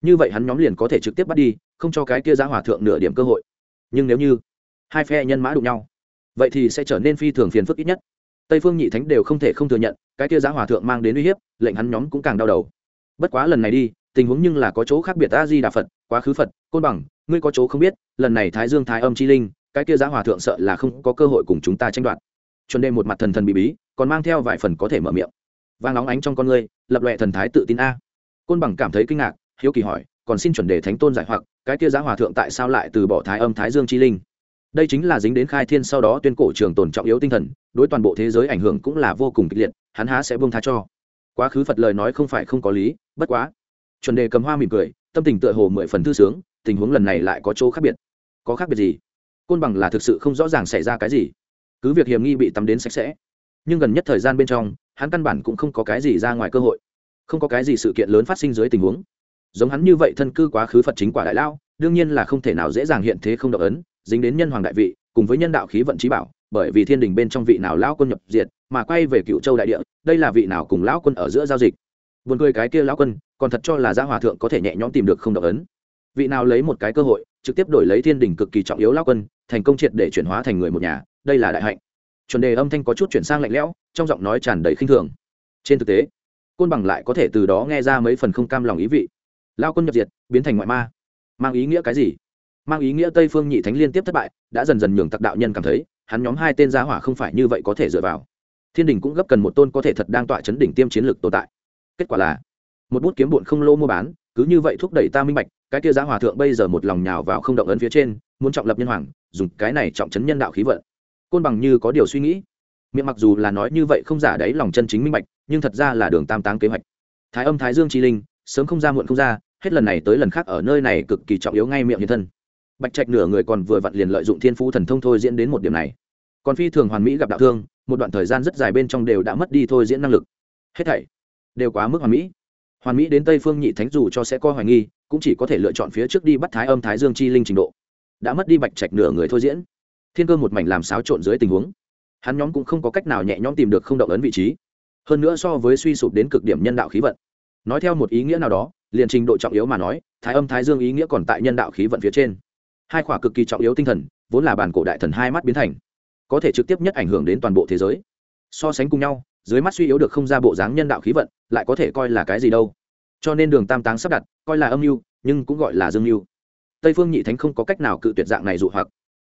Như vậy hắn nhóm liền có thể trực tiếp bắt đi, không cho cái kia giá hòa thượng nửa điểm cơ hội. Nhưng nếu như hai phe nhân mã đụng nhau, vậy thì sẽ trở nên phi thường phiền phức ít nhất. Tây phương nhị thánh đều không thể không thừa nhận, cái kia giá hòa thượng mang đến uy hiếp, lệnh hắn nhóm cũng càng đau đầu. Bất quá lần này đi tình huống nhưng là có chỗ khác biệt a di đà phật, quá khứ phật, côn bằng, ngươi có chỗ không biết, lần này thái dương, thái âm chi linh, cái kia giá hòa thượng sợ là không có cơ hội cùng chúng ta tranh đoạt. Chuẩn đề một mặt thần thần bị bí, còn mang theo vài phần có thể mở miệng. Vang óng ánh trong con ngươi, lập loẹ thần thái tự tin a. Côn bằng cảm thấy kinh ngạc, hiếu kỳ hỏi, còn xin chuẩn đề thánh tôn giải hoặc, cái kia giá hòa thượng tại sao lại từ bỏ thái âm, thái dương chi linh? Đây chính là dính đến khai thiên sau đó tuyên cổ trường tồn trọng yếu tinh thần, đối toàn bộ thế giới ảnh hưởng cũng là vô cùng kịch liệt, hắn há sẽ buông tha cho. Quá khứ phật lời nói không phải không có lý, bất quá chuẩn đề cầm hoa mỉm cười, tâm tình tựa hồ mười phần thư sướng, tình huống lần này lại có chỗ khác biệt. Có khác biệt gì? Côn bằng là thực sự không rõ ràng xảy ra cái gì. Cứ việc hiểm nghi bị tắm đến sạch sẽ, nhưng gần nhất thời gian bên trong, hắn căn bản cũng không có cái gì ra ngoài cơ hội. Không có cái gì sự kiện lớn phát sinh dưới tình huống. Giống hắn như vậy thân cư quá khứ phật chính quả đại lao, đương nhiên là không thể nào dễ dàng hiện thế không động ấn, dính đến nhân hoàng đại vị, cùng với nhân đạo khí vận trí bảo, bởi vì thiên đình bên trong vị nào lão quân nhập diệt, mà quay về cựu châu đại địa, đây là vị nào cùng lão quân ở giữa giao dịch. Buồn cười cái kia lão quân còn thật cho là gia hòa thượng có thể nhẹ nhõm tìm được không động ấn. Vị nào lấy một cái cơ hội, trực tiếp đổi lấy thiên đình cực kỳ trọng yếu lao quân, thành công triệt để chuyển hóa thành người một nhà, đây là đại hạnh. Chuẩn đề âm thanh có chút chuyển sang lạnh lẽo, trong giọng nói tràn đầy khinh thường. Trên thực tế, côn bằng lại có thể từ đó nghe ra mấy phần không cam lòng ý vị. Lao quân nhập diệt, biến thành ngoại ma. Mang ý nghĩa cái gì? Mang ý nghĩa tây phương nhị thánh liên tiếp thất bại, đã dần dần nhường tặc đạo nhân cảm thấy, hắn nhóm hai tên gia hỏa không phải như vậy có thể dựa vào. Thiên đình cũng gấp cần một tôn có thể thật đang tọa chấn đỉnh tiêm chiến lược tồn tại. Kết quả là một bút kiếm bụn không lô mua bán, cứ như vậy thúc đẩy ta minh bạch, cái kia giá hòa thượng bây giờ một lòng nhào vào không động ấn phía trên, muốn trọng lập nhân hoàng, dùng cái này trọng chấn nhân đạo khí vận. Côn bằng như có điều suy nghĩ. Miệng mặc dù là nói như vậy không giả đấy, lòng chân chính minh bạch, nhưng thật ra là đường tam táng kế hoạch. Thái âm, thái dương chi linh, sớm không ra muộn không ra, hết lần này tới lần khác ở nơi này cực kỳ trọng yếu ngay miệng hiện thân. Bạch trạch nửa người còn vừa vặn liền lợi dụng thiên phú thần thông thôi diễn đến một điểm này. Còn phi thường hoàn mỹ gặp đạo thương, một đoạn thời gian rất dài bên trong đều đã mất đi thôi diễn năng lực. Hết thảy đều quá mức hoàn mỹ hoàn mỹ đến tây phương nhị thánh dù cho sẽ coi hoài nghi, cũng chỉ có thể lựa chọn phía trước đi bắt thái âm thái dương chi linh trình độ. Đã mất đi bạch trạch nửa người thôi diễn. Thiên cơ một mảnh làm xáo trộn dưới tình huống. Hắn nhóm cũng không có cách nào nhẹ nhõm tìm được không động ấn vị trí. Hơn nữa so với suy sụp đến cực điểm nhân đạo khí vận. Nói theo một ý nghĩa nào đó, liền trình độ trọng yếu mà nói, thái âm thái dương ý nghĩa còn tại nhân đạo khí vận phía trên. Hai khỏa cực kỳ trọng yếu tinh thần, vốn là bản cổ đại thần hai mắt biến thành, có thể trực tiếp nhất ảnh hưởng đến toàn bộ thế giới. So sánh cùng nhau dưới mắt suy yếu được không ra bộ dáng nhân đạo khí vận, lại có thể coi là cái gì đâu. Cho nên đường tam táng sắp đặt, coi là âm mưu, nhưng cũng gọi là dương mưu. Tây phương nhị thánh không có cách nào cự tuyệt dạng này dụ hoặc.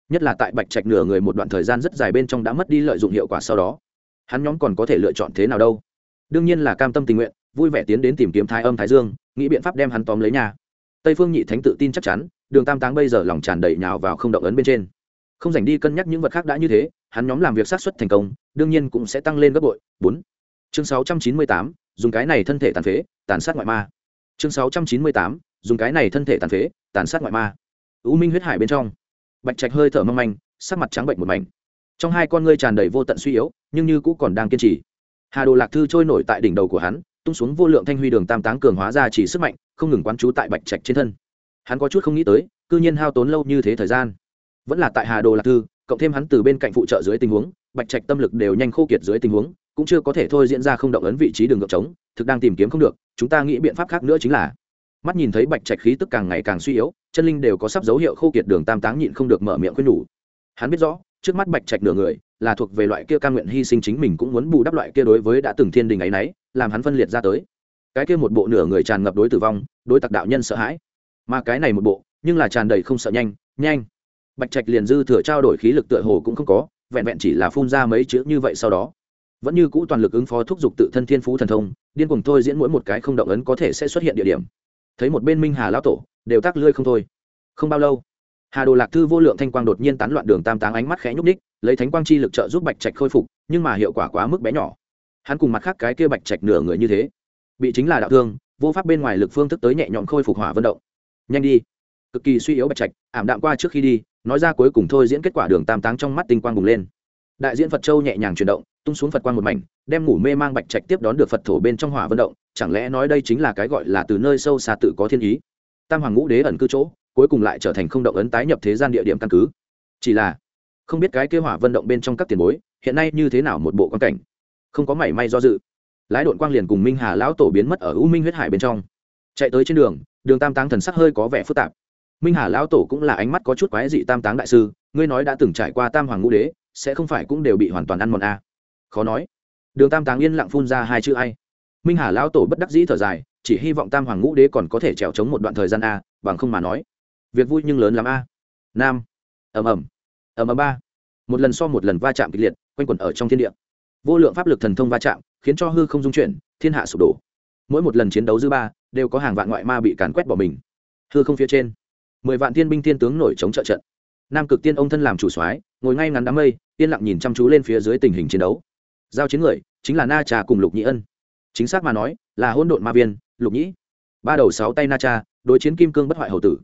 Nhất là tại bạch trạch nửa người một đoạn thời gian rất dài bên trong đã mất đi lợi dụng hiệu quả sau đó, hắn nhóm còn có thể lựa chọn thế nào đâu? Đương nhiên là cam tâm tình nguyện, vui vẻ tiến đến tìm kiếm thái âm thái dương, nghĩ biện pháp đem hắn tóm lấy nhà. Tây phương nhị thánh tự tin chắc chắn, đường tam táng bây giờ lòng tràn đầy nhào vào không động ấn bên trên không dành đi cân nhắc những vật khác đã như thế, hắn nhóm làm việc sát xuất thành công, đương nhiên cũng sẽ tăng lên gấp bội. Bốn. Chương sáu trăm chín mươi tám, dùng cái này thân thể tàn phế, tàn sát ngoại ma. Chương sáu trăm chín mươi tám, dùng cái này thân thể tàn phế, tàn sát ngoại ma. U minh huyết hải bên trong. Bạch trạch hơi thở mâm anh sắc mặt trắng bệnh một mảnh. Trong hai con ngươi tràn đầy vô tận suy yếu, nhưng như cũng còn đang kiên trì. Hà đồ lạc thư trôi nổi tại đỉnh đầu của hắn, tung xuống vô lượng thanh huy đường tam táng cường hóa ra chỉ sức mạnh, không ngừng quán trú tại bạch trạch trên thân. Hắn có chút không nghĩ tới, cư nhiên hao tốn lâu như thế thời gian vẫn là tại hà đồ lạc thư, cộng thêm hắn từ bên cạnh phụ trợ dưới tình huống, bạch trạch tâm lực đều nhanh khô kiệt dưới tình huống, cũng chưa có thể thôi diễn ra không động ấn vị trí đường ngược trống, thực đang tìm kiếm không được, chúng ta nghĩ biện pháp khác nữa chính là mắt nhìn thấy bạch trạch khí tức càng ngày càng suy yếu, chân linh đều có sắp dấu hiệu khô kiệt đường tam táng nhịn không được mở miệng khuyên nhủ. Hắn biết rõ, trước mắt bạch trạch nửa người, là thuộc về loại kia ca nguyện hy sinh chính mình cũng muốn bù đắp loại kia đối với đã từng thiên đình ấy nấy, làm hắn phân liệt ra tới. Cái kia một bộ nửa người tràn ngập đối tử vong, đối tặc đạo nhân sợ hãi. Mà cái này một bộ, nhưng là tràn đầy không sợ nhanh nhanh bạch trạch liền dư thừa trao đổi khí lực tựa hồ cũng không có, vẹn vẹn chỉ là phun ra mấy chữ như vậy sau đó. Vẫn như cũ toàn lực ứng phó thúc giục tự thân thiên phú thần thông, điên cuồng thôi diễn mỗi một cái không động ấn có thể sẽ xuất hiện địa điểm. Thấy một bên minh hà lão tổ, đều tắc lươi không thôi. Không bao lâu, hà đồ lạc thư vô lượng thanh quang đột nhiên tán loạn đường tam táng ánh mắt khẽ nhúc ních lấy thánh quang chi lực trợ giúp bạch trạch khôi phục, nhưng mà hiệu quả quá mức bé nhỏ. Hắn cùng mặt khác cái kia bạch trạch nửa người như thế, bị chính là đạo thương, vô pháp bên ngoài lực phương thức tới nhẹ nhõm khôi phục hỏa vận động. Nhanh đi. Cực kỳ suy yếu bạch trạch, ảm đạm qua trước khi đi nói ra cuối cùng thôi diễn kết quả đường tam táng trong mắt tinh quang bùng lên. Đại diễn phật châu nhẹ nhàng chuyển động, tung xuống phật quang một mảnh, đem ngủ mê mang bạch trạch tiếp đón được phật thổ bên trong hỏa vận động, chẳng lẽ nói đây chính là cái gọi là từ nơi sâu xa tự có thiên ý? Tam hoàng ngũ đế ẩn cư chỗ, cuối cùng lại trở thành không động ấn tái nhập thế gian địa điểm căn cứ. Chỉ là, không biết cái kế hỏa vận động bên trong các tiền bối, hiện nay như thế nào một bộ quan cảnh? Không có mảy may do dự. Lái đội quang liền cùng minh hà lão tổ biến mất ở u minh huyết hải bên trong. Chạy tới trên đường đường tam táng thần sắc hơi có vẻ phức tạp minh hà lão tổ cũng là ánh mắt có chút quái dị tam táng đại sư, ngươi nói đã từng trải qua tam hoàng ngũ đế, sẽ không phải cũng đều bị hoàn toàn ăn mòn a à. khó nói. Đường tam táng yên lặng phun ra hai chữ ai. Minh hà lão tổ bất đắc dĩ thở dài, chỉ hy vọng tam hoàng ngũ đế còn có thể trèo trống một đoạn thời gian a bằng không mà nói. Việc vui nhưng lớn lắm a nam. Ầm ầm. Ầm ầm ba. Một lần so một lần va chạm kịch liệt, quanh quẩn ở trong thiên địa. Vô lượng pháp lực thần thông va chạm, khiến cho hư không dung chuyển, thiên hạ sụp đổ. Mỗi một lần chiến đấu dư ba, đều có hàng vạn ngoại ma bị càn quét bỏ mình. Hư không phía trên mười vạn thiên binh thiên tướng nổi chống trợ trận. Nam cực tiên ông thân làm chủ soái, ngồi ngay ngắn đám mây, yên lặng nhìn chăm chú lên phía dưới tình hình chiến đấu. Giao chiến người, chính là na trà cùng lục nhĩ ân. Chính xác mà nói, là hôn độn ma viên, lục nhĩ ba đầu sáu tay na cha, đối chiến kim cương bất hoại hầu tử.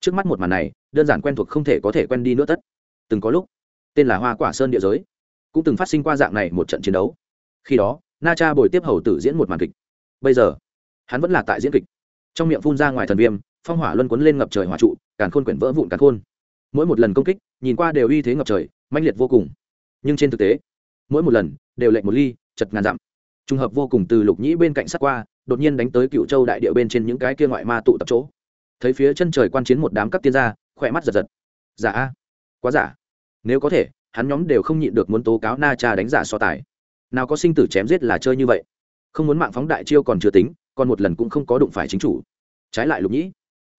Trước mắt một màn này, đơn giản quen thuộc không thể có thể quen đi nữa tất. Từng có lúc, tên là hoa quả sơn địa giới, cũng từng phát sinh qua dạng này một trận chiến đấu. Khi đó, na cha bồi tiếp hầu tử diễn một màn kịch. Bây giờ, hắn vẫn là tại diễn kịch. Trong miệng phun ra ngoài thần viêm phong hỏa luân cuốn lên ngập trời hỏa trụ, càn khôn quyển vỡ vụn càn khôn. Mỗi một lần công kích, nhìn qua đều uy thế ngập trời, mãnh liệt vô cùng. Nhưng trên thực tế, mỗi một lần đều lệnh một ly, chật ngàn dặm. Trùng hợp vô cùng từ lục nhĩ bên cạnh sát qua, đột nhiên đánh tới cựu châu đại địa bên trên những cái kia ngoại ma tụ tập chỗ. Thấy phía chân trời quan chiến một đám cấp tiên gia, khỏe mắt giật giật. Giả a, quá giả. Nếu có thể, hắn nhóm đều không nhịn được muốn tố cáo na cha đánh giả so tài. Nào có sinh tử chém giết là chơi như vậy. Không muốn mạng phóng đại chiêu còn chưa tính, còn một lần cũng không có đụng phải chính chủ. Trái lại lục nhĩ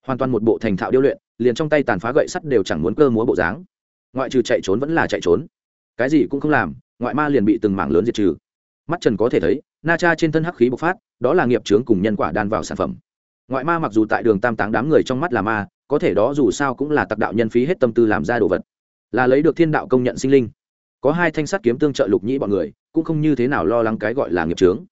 hoàn toàn một bộ thành thạo điêu luyện, liền trong tay tàn phá gậy sắt đều chẳng muốn cơ múa bộ dáng. Ngoại trừ chạy trốn vẫn là chạy trốn. Cái gì cũng không làm, ngoại ma liền bị từng mảng lớn diệt trừ. Mắt trần có thể thấy, na cha trên thân hắc khí bộc phát, đó là nghiệp trướng cùng nhân quả đan vào sản phẩm. Ngoại ma mặc dù tại đường tam táng đám người trong mắt là ma, có thể đó dù sao cũng là tặc đạo nhân phí hết tâm tư làm ra đồ vật. Là lấy được thiên đạo công nhận sinh linh. Có hai thanh sắt kiếm tương trợ lục nhĩ bọn người, cũng không như thế nào lo lắng cái gọi là nghiệp trướng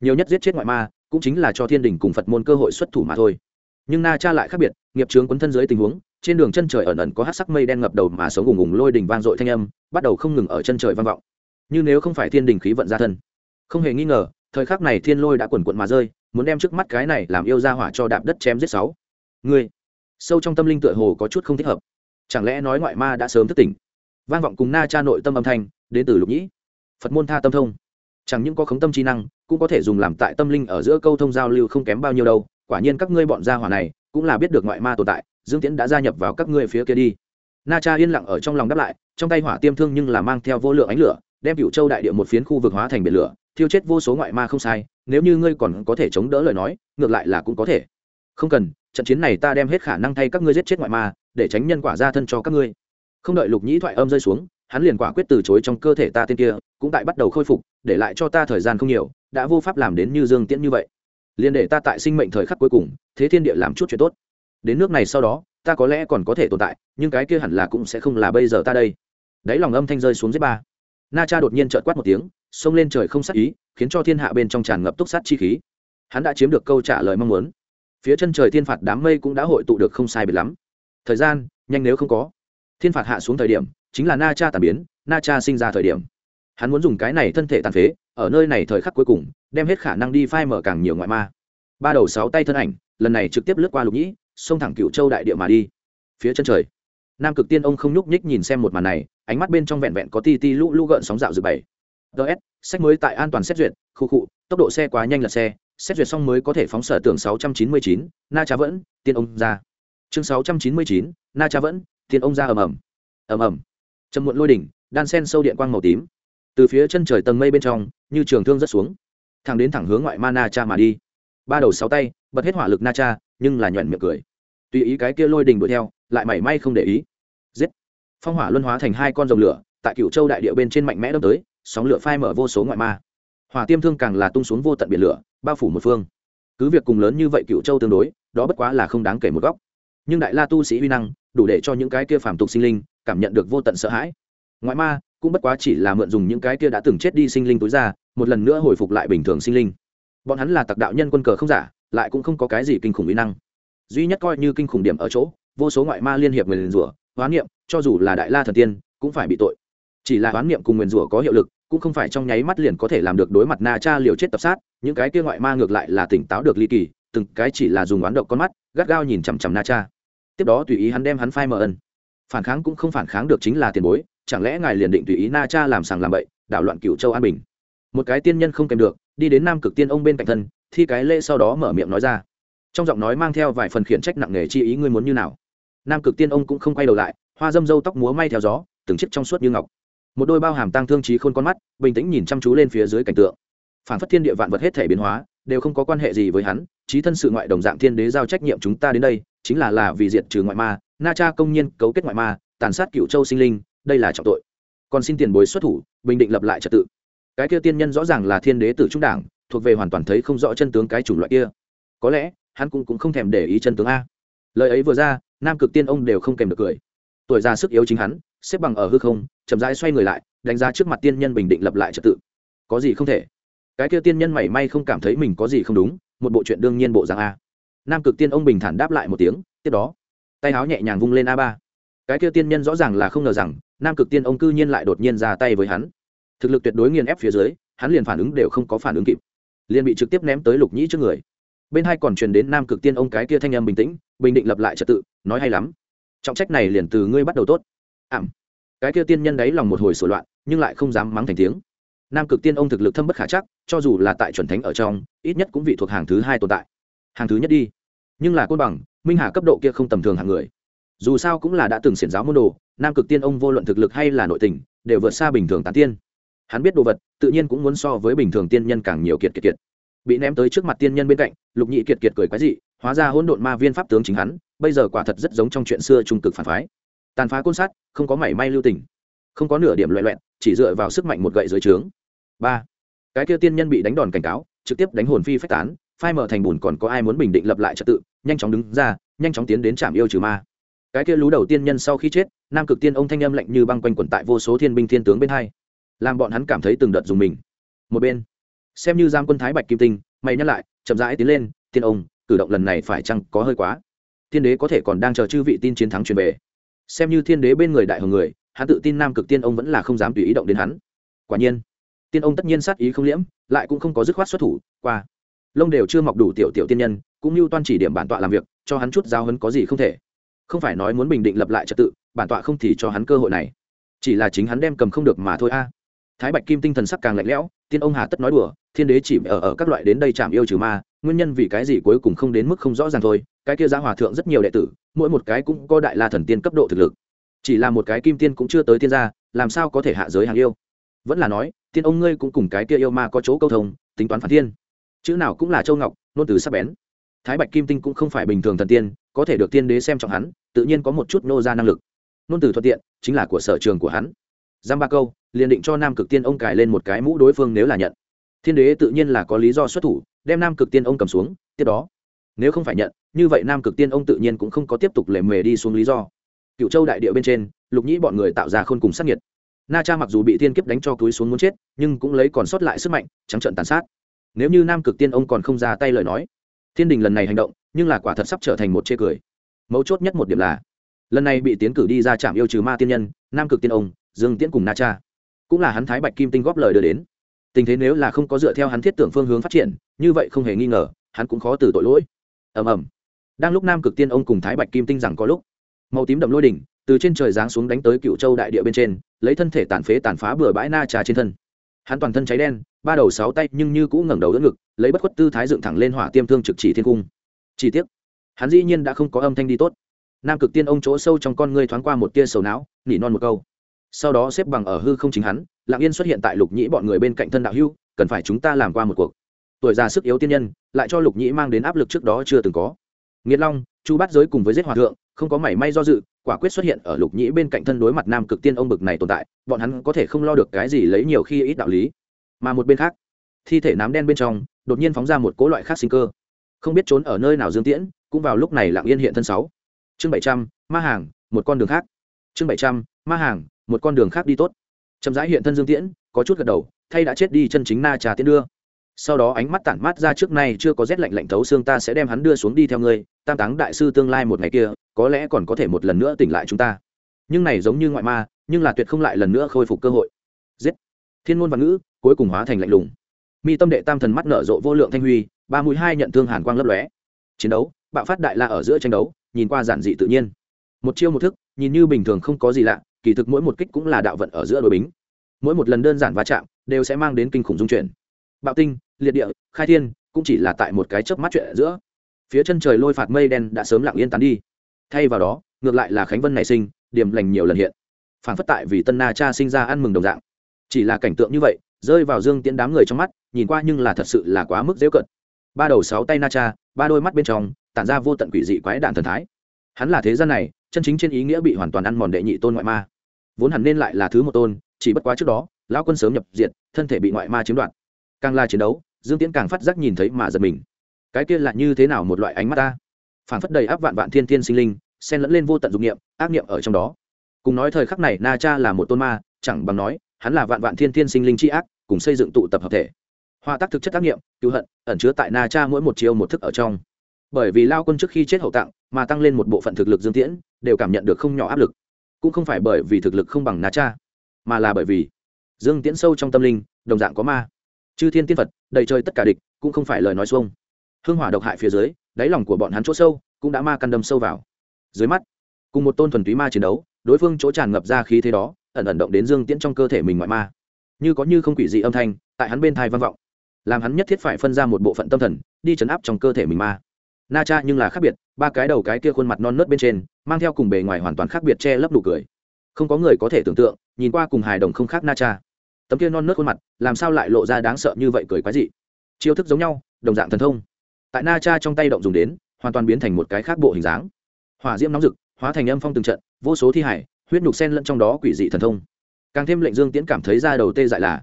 nhiều nhất giết chết ngoại ma, cũng chính là cho thiên đình cùng phật môn cơ hội xuất thủ mà thôi nhưng na cha lại khác biệt, nghiệp trướng quấn thân dưới tình huống, trên đường chân trời ẩn ẩn có hát sắc mây đen ngập đầu mà sống ùng ùng lôi đình vang dội thanh âm, bắt đầu không ngừng ở chân trời vang vọng. Như nếu không phải thiên đình khí vận ra thân. Không hề nghi ngờ, thời khắc này thiên lôi đã quần quận mà rơi, muốn đem trước mắt cái này làm yêu ra hỏa cho đạp đất chém giết sáu. Người sâu trong tâm linh tựa hồ có chút không thích hợp. Chẳng lẽ nói ngoại ma đã sớm thức tỉnh? Vang vọng cùng na cha nội tâm âm thanh, đến từ lục nhĩ. Phật môn tha tâm thông. Chẳng những có khống tâm trí năng, cũng có thể dùng làm tại tâm linh ở giữa câu thông giao lưu không kém bao nhiêu đâu quả nhiên các ngươi bọn gia hỏa này cũng là biết được ngoại ma tồn tại, dương tiễn đã gia nhập vào các ngươi phía kia đi. Na cha yên lặng ở trong lòng đáp lại, trong tay hỏa tiêm thương nhưng là mang theo vô lượng ánh lửa, đem cựu châu đại địa một phiến khu vực hóa thành biển lửa, thiêu chết vô số ngoại ma không sai, nếu như ngươi còn có thể chống đỡ lời nói, ngược lại là cũng có thể. Không cần, trận chiến này ta đem hết khả năng thay các ngươi giết chết ngoại ma, để tránh nhân quả ra thân cho các ngươi. Không đợi lục nhĩ thoại âm rơi xuống, hắn liền quả quyết từ chối trong cơ thể ta tên kia, cũng tại bắt đầu khôi phục, để lại cho ta thời gian không nhiều, đã vô pháp làm đến như dương tiễn như vậy liền để ta tại sinh mệnh thời khắc cuối cùng, thế thiên địa làm chút chuyện tốt. Đến nước này sau đó, ta có lẽ còn có thể tồn tại, nhưng cái kia hẳn là cũng sẽ không là bây giờ ta đây. Đáy lòng âm thanh rơi xuống dưới ba. Na cha đột nhiên trợt quát một tiếng, xông lên trời không sát ý, khiến cho thiên hạ bên trong tràn ngập túc sát chi khí. Hắn đã chiếm được câu trả lời mong muốn. Phía chân trời thiên phạt đám mây cũng đã hội tụ được không sai biệt lắm. Thời gian, nhanh nếu không có. Thiên phạt hạ xuống thời điểm, chính là na cha tàn biến, na cha sinh ra thời điểm hắn muốn dùng cái này thân thể tàn phế ở nơi này thời khắc cuối cùng đem hết khả năng đi phai mở càng nhiều ngoại ma. Ba đầu sáu tay thân ảnh lần này trực tiếp lướt qua lục nhĩ xông thẳng cựu châu đại địa mà đi. Phía chân trời nam cực tiên ông không nhúc nhích nhìn xem một màn này ánh mắt bên trong vẹn vẹn có ti ti lũ lũ gợn sóng dạo dự bày ts sách mới tại an toàn xét duyệt khu cụ tốc độ xe quá nhanh là xe xét duyệt xong mới có thể phóng sở tưởng 699, na trá vẫn tiên ông ra. Chương 699, na trá vẫn tiên ông ra ầm ầm. Ầm ầm. Trầm muộn lôi đỉnh đan sen sâu điện quang màu tím từ phía chân trời tầng mây bên trong, như trường thương rất xuống. Thẳng đến thẳng hướng ngoại ma na cha mà đi. Ba đầu sáu tay, bật hết hỏa lực na cha, nhưng là nhuận miệng cười. Tùy ý cái kia lôi đình đuổi theo, lại mảy may không để ý. Giết! Phong hỏa luân hóa thành hai con rồng lửa, tại cựu châu đại địa bên trên mạnh mẽ đâm tới, sóng lửa phai mở vô số ngoại ma. Hỏa tiêm thương càng là tung xuống vô tận biển lửa, bao phủ một phương. Cứ việc cùng lớn như vậy cựu châu tương đối, đó bất quá là không đáng kể một góc. Nhưng đại la tu sĩ huy năng, đủ để cho những cái kia phàm tục sinh linh cảm nhận được vô tận sợ hãi. Ngoại ma cũng bất quá chỉ là mượn dùng những cái kia đã từng chết đi sinh linh tối ra, một lần nữa hồi phục lại bình thường sinh linh. Bọn hắn là tặc đạo nhân quân cờ không giả, lại cũng không có cái gì kinh khủng uy năng. Duy nhất coi như kinh khủng điểm ở chỗ, vô số ngoại ma liên hiệp nguyền rủa, hoán niệm, cho dù là đại la thần tiên, cũng phải bị tội. Chỉ là hoán niệm cùng nguyền rủa có hiệu lực, cũng không phải trong nháy mắt liền có thể làm được đối mặt na cha liều chết tập sát, những cái kia ngoại ma ngược lại là tỉnh táo được ly kỳ, từng cái chỉ là dùng oán độc con mắt, gắt gao nhìn chằm chằm na cha. Tiếp đó tùy ý hắn đem hắn phai mờ ân. Phản kháng cũng không phản kháng được chính là tiền bối chẳng lẽ ngài liền định tùy ý na cha làm sàng làm bậy, đảo loạn cựu châu an bình? Một cái tiên nhân không kèm được, đi đến nam cực tiên ông bên cạnh thân, thi cái lễ sau đó mở miệng nói ra. Trong giọng nói mang theo vài phần khiển trách nặng nề chi ý ngươi muốn như nào? Nam cực tiên ông cũng không quay đầu lại, hoa dâm dâu tóc múa may theo gió, từng chiếc trong suốt như ngọc. Một đôi bao hàm tăng thương trí khôn con mắt, bình tĩnh nhìn chăm chú lên phía dưới cảnh tượng. Phản phất thiên địa vạn vật hết thể biến hóa, đều không có quan hệ gì với hắn, trí thân sự ngoại đồng dạng thiên đế giao trách nhiệm chúng ta đến đây, chính là là vì diệt trừ ngoại ma, na cha công nhiên cấu kết ngoại ma, tàn sát cựu châu sinh linh đây là trọng tội. Còn xin tiền bối xuất thủ bình định lập lại trật tự. Cái kia tiên nhân rõ ràng là thiên đế tử trung đảng thuộc về hoàn toàn thấy không rõ chân tướng cái chủng loại kia. Có lẽ hắn cũng, cũng không thèm để ý chân tướng a. Lời ấy vừa ra nam cực tiên ông đều không kèm được cười. Tuổi già sức yếu chính hắn xếp bằng ở hư không chậm rãi xoay người lại đánh giá trước mặt tiên nhân bình định lập lại trật tự. Có gì không thể? Cái kia tiên nhân mảy may không cảm thấy mình có gì không đúng một bộ chuyện đương nhiên bộ dạng a. Nam cực tiên ông bình thản đáp lại một tiếng tiếp đó tay áo nhẹ nhàng vung lên a ba. Cái kia tiên nhân rõ ràng là không ngờ rằng nam cực tiên ông cư nhiên lại đột nhiên ra tay với hắn. Thực lực tuyệt đối nghiền ép phía dưới, hắn liền phản ứng đều không có phản ứng kịp. Liền bị trực tiếp ném tới lục nhĩ trước người. Bên hai còn truyền đến nam cực tiên ông cái kia thanh âm bình tĩnh, bình định lập lại trật tự, nói hay lắm. Trọng trách này liền từ ngươi bắt đầu tốt. Ảm. Cái kia tiên nhân đáy lòng một hồi sổ loạn, nhưng lại không dám mắng thành tiếng. Nam cực tiên ông thực lực thâm bất khả chắc, cho dù là tại chuẩn thánh ở trong, ít nhất cũng vị thuộc hàng thứ hai tồn tại. Hàng thứ nhất đi. Nhưng là côn bằng, minh hà cấp độ kia không tầm thường hàng người dù sao cũng là đã từng xiển giáo môn đồ, nam cực tiên ông vô luận thực lực hay là nội tình, đều vượt xa bình thường tán tiên. Hắn biết đồ vật, tự nhiên cũng muốn so với bình thường tiên nhân càng nhiều kiệt kiệt kiệt. Bị ném tới trước mặt tiên nhân bên cạnh, lục nhị kiệt kiệt cười quái dị, hóa ra hỗn độn ma viên pháp tướng chính hắn, bây giờ quả thật rất giống trong chuyện xưa trung cực phản phái. Tàn phá côn sát, không có mảy may lưu tình, không có nửa điểm loại loẹn chỉ dựa vào sức mạnh một gậy dưới trướng. Ba, cái kia tiên nhân bị đánh đòn cảnh cáo, trực tiếp đánh hồn phi phách tán, phai mở thành bùn còn có ai muốn bình định lập lại trật tự, nhanh chóng đứng ra, nhanh chóng tiến đến trạm yêu trừ ma cái kia lú đầu tiên nhân sau khi chết, nam cực tiên ông thanh âm lạnh như băng quanh quẩn tại vô số thiên binh thiên tướng bên hai, làm bọn hắn cảm thấy từng đợt dùng mình. Một bên, xem như giam quân thái bạch kim tinh, mày nhắc lại, chậm rãi tiến lên, tiên ông, cử động lần này phải chăng có hơi quá? Thiên đế có thể còn đang chờ chư vị tin chiến thắng truyền về. Xem như thiên đế bên người đại hồng người, hắn tự tin nam cực tiên ông vẫn là không dám tùy ý động đến hắn. Quả nhiên, tiên ông tất nhiên sát ý không liễm, lại cũng không có dứt khoát xuất thủ, qua. Lông đều chưa mọc đủ tiểu tiểu tiên nhân, cũng như toan chỉ điểm bản tọa làm việc, cho hắn chút giao hấn có gì không thể không phải nói muốn bình định lập lại trật tự, bản tọa không thì cho hắn cơ hội này. Chỉ là chính hắn đem cầm không được mà thôi a. Thái bạch kim tinh thần sắc càng lạnh lẽo, tiên ông hà tất nói đùa, thiên đế chỉ ở ở các loại đến đây chạm yêu trừ ma, nguyên nhân vì cái gì cuối cùng không đến mức không rõ ràng thôi, cái kia giá hòa thượng rất nhiều đệ tử, mỗi một cái cũng có đại la thần tiên cấp độ thực lực. Chỉ là một cái kim tiên cũng chưa tới tiên gia, làm sao có thể hạ giới hàng yêu? Vẫn là nói, tiên ông ngươi cũng cùng cái kia yêu ma có chỗ câu thông, tính toán phản thiên chữ nào cũng là châu ngọc, nôn từ sắp bén. Thái bạch kim tinh cũng không phải bình thường thần tiên có thể được tiên đế xem trọng hắn, tự nhiên có một chút nô ra năng lực. Nôn từ thuận tiện, chính là của sở trường của hắn. Giam ba câu, liền định cho nam cực tiên ông cài lên một cái mũ đối phương nếu là nhận. Thiên đế tự nhiên là có lý do xuất thủ, đem nam cực tiên ông cầm xuống, tiếp đó. Nếu không phải nhận, như vậy nam cực tiên ông tự nhiên cũng không có tiếp tục lề mề đi xuống lý do. Cựu châu đại địa bên trên, lục nhĩ bọn người tạo ra khôn cùng sát nhiệt na cha mặc dù bị thiên kiếp đánh cho túi xuống muốn chết, nhưng cũng lấy còn sót lại sức mạnh, trắng trận tàn sát. Nếu như nam cực tiên ông còn không ra tay lời nói thiên đình lần này hành động, nhưng là quả thật sắp trở thành một chê cười. Mấu chốt nhất một điểm là, lần này bị tiến cử đi ra trạm yêu trừ ma tiên nhân, nam cực tiên ông, dương tiễn cùng na cha. Cũng là hắn thái bạch kim tinh góp lời đưa đến. Tình thế nếu là không có dựa theo hắn thiết tưởng phương hướng phát triển, như vậy không hề nghi ngờ, hắn cũng khó từ tội lỗi. Ầm ầm. Đang lúc nam cực tiên ông cùng thái bạch kim tinh rằng có lúc, màu tím đậm lôi đỉnh từ trên trời giáng xuống đánh tới cựu châu đại địa bên trên, lấy thân thể tàn phế tàn phá bừa bãi na trà trên thân. Hắn toàn thân cháy đen, ba đầu sáu tay nhưng như cũng ngẩng đầu đỡ ngực lấy bất khuất tư thái dựng thẳng lên hỏa tiêm thương trực chỉ thiên cung. Chi tiết hắn dĩ nhiên đã không có âm thanh đi tốt. Nam cực tiên ông chỗ sâu trong con ngươi thoáng qua một tia sầu não, nỉ non một câu. Sau đó xếp bằng ở hư không chính hắn lạng yên xuất hiện tại lục nhĩ bọn người bên cạnh thân đạo hưu, cần phải chúng ta làm qua một cuộc. Tuổi già sức yếu tiên nhân, lại cho lục nhĩ mang đến áp lực trước đó chưa từng có. Nghiệt long, chu bắt giới cùng với giết hòa thượng, không có mảy may do dự, quả quyết xuất hiện ở lục nhĩ bên cạnh thân đối mặt nam cực tiên ông bực này tồn tại, bọn hắn có thể không lo được cái gì lấy nhiều khi ít đạo lý. Mà một bên khác, thi thể nám đen bên trong đột nhiên phóng ra một cỗ loại khác sinh cơ. Không biết trốn ở nơi nào dương tiễn, cũng vào lúc này lặng yên hiện thân sáu. Chương bảy trăm, ma hàng, một con đường khác. Chương bảy trăm, ma hàng, một con đường khác đi tốt. Chậm rãi hiện thân dương tiễn, có chút gật đầu, thay đã chết đi chân chính na trà tiến đưa. Sau đó ánh mắt tản mát ra trước nay chưa có rét lạnh lạnh thấu xương ta sẽ đem hắn đưa xuống đi theo ngươi, tam táng đại sư tương lai một ngày kia, có lẽ còn có thể một lần nữa tỉnh lại chúng ta. Nhưng này giống như ngoại ma, nhưng là tuyệt không lại lần nữa khôi phục cơ hội. Giết. Thiên ngôn văn ngữ, cuối cùng hóa thành lạnh lùng mi tâm đệ tam thần mắt nở rộ vô lượng thanh huy, ba mũi hai nhận thương hàn quang lấp lóe. Chiến đấu, bạo phát đại la ở giữa tranh đấu, nhìn qua giản dị tự nhiên. Một chiêu một thức, nhìn như bình thường không có gì lạ, kỳ thực mỗi một kích cũng là đạo vận ở giữa đội bính. Mỗi một lần đơn giản va chạm, đều sẽ mang đến kinh khủng dung chuyển. Bạo tinh, liệt địa, khai thiên, cũng chỉ là tại một cái chớp mắt chuyện giữa. Phía chân trời lôi phạt mây đen đã sớm lặng yên tán đi. Thay vào đó, ngược lại là khánh vân nảy sinh, điểm lành nhiều lần hiện. Phản phất tại vì tân na cha sinh ra ăn mừng đồng dạng. Chỉ là cảnh tượng như vậy rơi vào dương tiễn đám người trong mắt, nhìn qua nhưng là thật sự là quá mức dễ cận. Ba đầu sáu tay na cha, ba đôi mắt bên trong, tản ra vô tận quỷ dị quái đạn thần thái. Hắn là thế gian này, chân chính trên ý nghĩa bị hoàn toàn ăn mòn đệ nhị tôn ngoại ma. Vốn hẳn nên lại là thứ một tôn, chỉ bất quá trước đó, lão quân sớm nhập diệt, thân thể bị ngoại ma chiếm đoạt. Càng la chiến đấu, dương tiễn càng phát giác nhìn thấy mà giật mình. Cái kia là như thế nào một loại ánh mắt ta? Phản phất đầy áp vạn vạn thiên thiên sinh linh, xen lẫn lên vô tận dục niệm, ác niệm ở trong đó. Cùng nói thời khắc này, na cha là một tôn ma, chẳng bằng nói hắn là vạn vạn thiên thiên sinh linh tri ác, cùng xây dựng tụ tập hợp thể. Hoa tác thực chất tác niệm cứu hận, ẩn chứa tại na cha mỗi một chiêu một thức ở trong. Bởi vì lao quân trước khi chết hậu tặng mà tăng lên một bộ phận thực lực dương tiễn, đều cảm nhận được không nhỏ áp lực. Cũng không phải bởi vì thực lực không bằng na cha, mà là bởi vì dương tiễn sâu trong tâm linh, đồng dạng có ma. Chư thiên tiên phật, đầy trời tất cả địch, cũng không phải lời nói xuông. Hương hỏa độc hại phía dưới, đáy lòng của bọn hắn chỗ sâu, cũng đã ma căn đâm sâu vào. Dưới mắt, cùng một tôn thuần túy ma chiến đấu, đối phương chỗ tràn ngập ra khí thế đó ẩn ẩn động đến dương tiễn trong cơ thể mình ngoại ma. Như có như không quỷ dị âm thanh, tại hắn bên thai vang vọng, làm hắn nhất thiết phải phân ra một bộ phận tâm thần, đi chấn áp trong cơ thể mình ma. Na cha nhưng là khác biệt, ba cái đầu cái kia khuôn mặt non nớt bên trên, mang theo cùng bề ngoài hoàn toàn khác biệt che lấp đủ cười. Không có người có thể tưởng tượng, nhìn qua cùng hài đồng không khác na cha. Tấm kia non nớt khuôn mặt, làm sao lại lộ ra đáng sợ như vậy cười quái dị? Chiêu thức giống nhau, đồng dạng thần thông. Tại na cha trong tay động dùng đến, hoàn toàn biến thành một cái khác bộ hình dáng. Hỏa diễm nóng rực, hóa thành âm phong từng trận, vô số thi hải huyết nhục sen lẫn trong đó quỷ dị thần thông. Càng thêm lệnh dương tiễn cảm thấy ra đầu tê dại là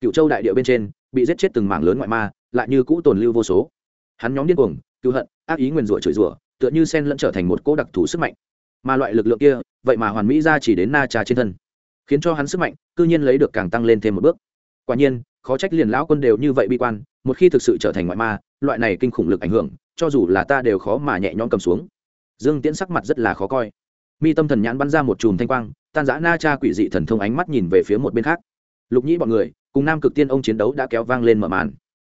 cựu châu đại địa bên trên, bị giết chết từng mảng lớn ngoại ma, lại như cũ tồn lưu vô số. Hắn nhóm điên cuồng cựu hận, ác ý nguyền rủa chửi rủa, tựa như sen lẫn trở thành một cỗ đặc thù sức mạnh. Mà loại lực lượng kia, vậy mà hoàn mỹ ra chỉ đến na trà trên thân, khiến cho hắn sức mạnh cư nhiên lấy được càng tăng lên thêm một bước. Quả nhiên, khó trách liền lão quân đều như vậy bi quan, một khi thực sự trở thành ngoại ma, loại này kinh khủng lực ảnh hưởng, cho dù là ta đều khó mà nhẹ nhõm cầm xuống. Dương tiễn sắc mặt rất là khó coi mi tâm thần nhãn bắn ra một chùm thanh quang, tan giã na cha quỷ dị thần thông ánh mắt nhìn về phía một bên khác. Lục nhĩ bọn người, cùng nam cực tiên ông chiến đấu đã kéo vang lên mở màn.